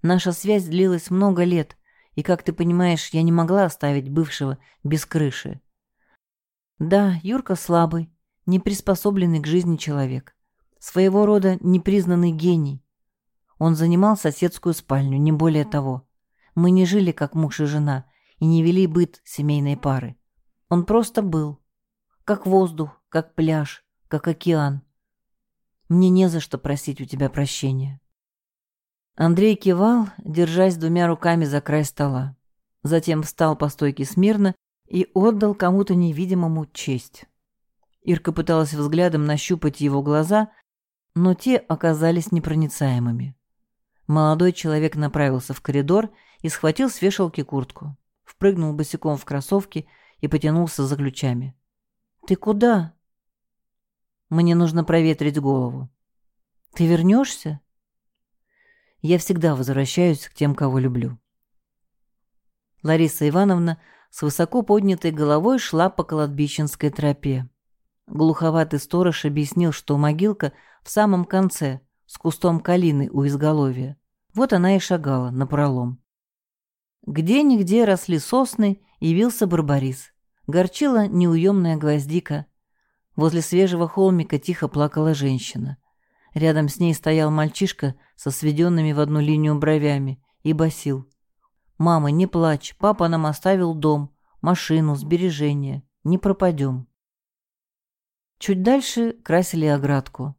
Наша связь длилась много лет, и, как ты понимаешь, я не могла оставить бывшего без крыши. Да, Юрка слабый, не приспособленный к жизни человек. Своего рода непризнанный гений. Он занимал соседскую спальню, не более того. Мы не жили как муж и жена, и не вели быт семейной пары. Он просто был. Как воздух, как пляж, как океан. Мне не за что просить у тебя прощения. Андрей кивал, держась двумя руками за край стола. Затем встал по стойке смирно и отдал кому-то невидимому честь. Ирка пыталась взглядом нащупать его глаза, но те оказались непроницаемыми. Молодой человек направился в коридор и схватил с вешалки куртку впрыгнул босиком в кроссовки и потянулся за ключами. «Ты куда?» «Мне нужно проветрить голову». «Ты вернешься?» «Я всегда возвращаюсь к тем, кого люблю». Лариса Ивановна с высоко поднятой головой шла по кладбищенской тропе. Глуховатый сторож объяснил, что могилка в самом конце, с кустом калины у изголовья. Вот она и шагала напролом. Где-нигде росли сосны, явился барбарис. Горчила неуемная гвоздика. Возле свежего холмика тихо плакала женщина. Рядом с ней стоял мальчишка со сведенными в одну линию бровями и басил. «Мама, не плачь, папа нам оставил дом, машину, сбережения. Не пропадем». Чуть дальше красили оградку.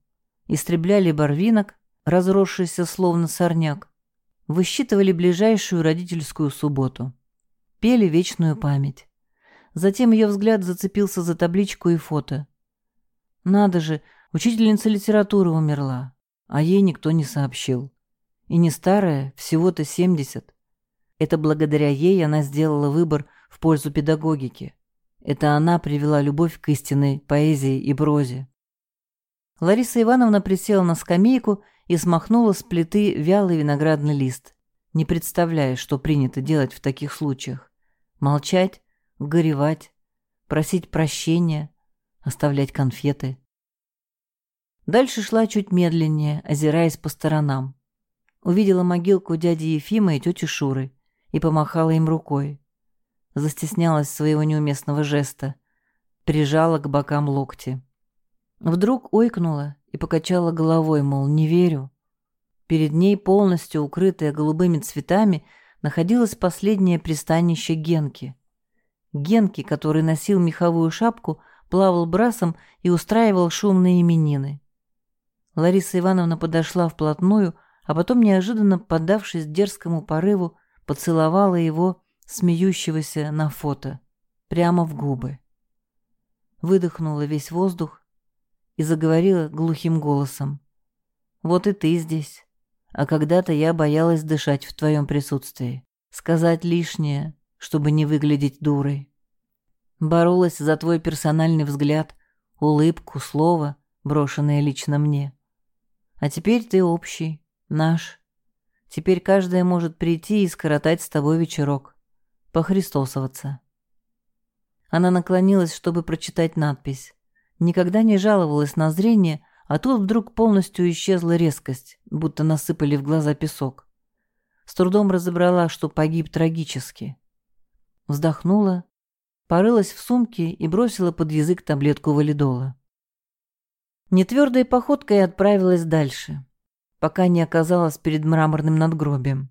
Истребляли барвинок, разросшийся словно сорняк высчитывали ближайшую родительскую субботу. Пели вечную память. Затем ее взгляд зацепился за табличку и фото. Надо же, учительница литературы умерла, а ей никто не сообщил. И не старая, всего-то 70. Это благодаря ей она сделала выбор в пользу педагогики. Это она привела любовь к истинной поэзии и брозе. Лариса Ивановна присела на скамейку и смахнула с плиты вялый виноградный лист, не представляя, что принято делать в таких случаях. Молчать, горевать, просить прощения, оставлять конфеты. Дальше шла чуть медленнее, озираясь по сторонам. Увидела могилку дяди Ефима и тети Шуры и помахала им рукой. Застеснялась своего неуместного жеста, прижала к бокам локти. Вдруг ойкнула и покачала головой, мол, не верю. Перед ней, полностью укрытая голубыми цветами, находилось последнее пристанище Генки. Генки, который носил меховую шапку, плавал брасом и устраивал шумные именины. Лариса Ивановна подошла вплотную, а потом, неожиданно поддавшись дерзкому порыву, поцеловала его, смеющегося на фото, прямо в губы. Выдохнула весь воздух и заговорила глухим голосом. «Вот и ты здесь. А когда-то я боялась дышать в твоем присутствии, сказать лишнее, чтобы не выглядеть дурой. Боролась за твой персональный взгляд, улыбку, слово, брошенное лично мне. А теперь ты общий, наш. Теперь каждая может прийти и скоротать с тобой вечерок. Похристосоваться. Она наклонилась, чтобы прочитать надпись. Никогда не жаловалась на зрение, а тут вдруг полностью исчезла резкость, будто насыпали в глаза песок. С трудом разобрала, что погиб трагически. Вздохнула, порылась в сумке и бросила под язык таблетку валидола. Нетвердой походкой отправилась дальше, пока не оказалась перед мраморным надгробием.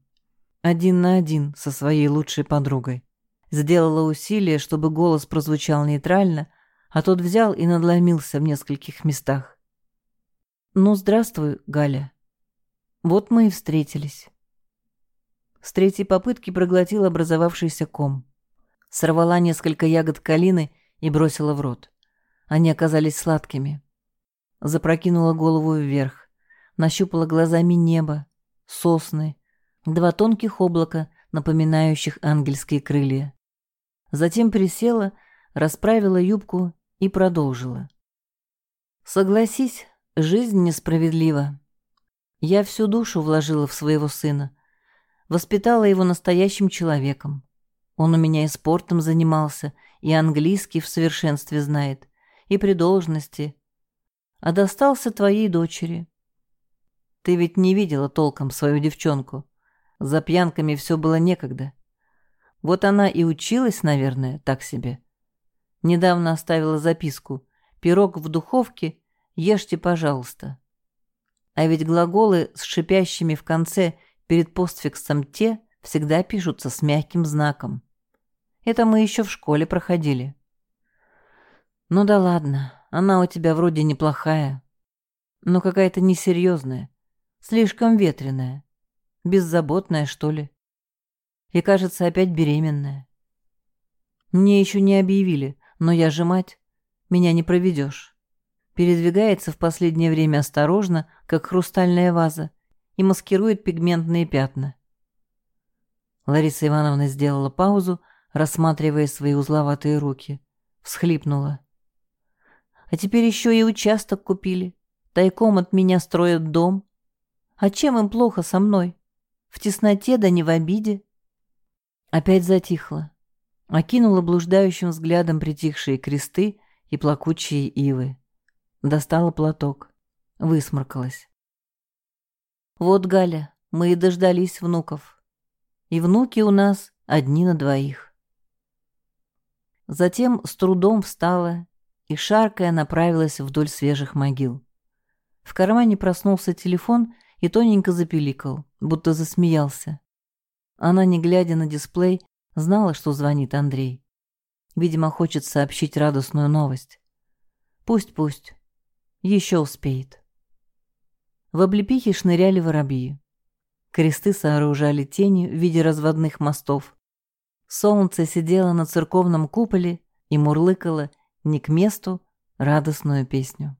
Один на один со своей лучшей подругой. Сделала усилие, чтобы голос прозвучал нейтрально, а тот взял и надломился в нескольких местах. «Ну, здравствуй, Галя. Вот мы и встретились». С третьей попытки проглотил образовавшийся ком. Сорвала несколько ягод калины и бросила в рот. Они оказались сладкими. Запрокинула голову вверх, нащупала глазами небо, сосны, два тонких облака, напоминающих ангельские крылья. Затем присела, расправила юбку и продолжила. «Согласись, жизнь несправедлива. Я всю душу вложила в своего сына, воспитала его настоящим человеком. Он у меня и спортом занимался, и английский в совершенстве знает, и при должности. А достался твоей дочери. Ты ведь не видела толком свою девчонку. За пьянками все было некогда. Вот она и училась, наверное, так себе. Недавно оставила записку. «Пирог в духовке, ешьте, пожалуйста». А ведь глаголы с шипящими в конце перед постфиксом «те» всегда пишутся с мягким знаком. Это мы еще в школе проходили. Ну да ладно, она у тебя вроде неплохая, но какая-то несерьезная, слишком ветреная, беззаботная, что ли. И, кажется, опять беременная. Мне еще не объявили, но я же мать, меня не проведешь. Передвигается в последнее время осторожно, как хрустальная ваза, и маскирует пигментные пятна. Лариса Ивановна сделала паузу, рассматривая свои узловатые руки. Всхлипнула. А теперь еще и участок купили. Тайком от меня строят дом. А чем им плохо со мной? В тесноте да не в обиде. Опять затихла. Окинула блуждающим взглядом притихшие кресты и плакучие ивы. Достала платок. Высморкалась. Вот, Галя, мы и дождались внуков. И внуки у нас одни на двоих. Затем с трудом встала и, шаркая, направилась вдоль свежих могил. В кармане проснулся телефон и тоненько запеликал, будто засмеялся. Она, не глядя на дисплей, знала, что звонит Андрей. Видимо, хочет сообщить радостную новость. Пусть-пусть. Еще успеет. В облепихе шныряли воробьи. Кресты сооружали тени в виде разводных мостов. Солнце сидело на церковном куполе и мурлыкало не к месту радостную песню.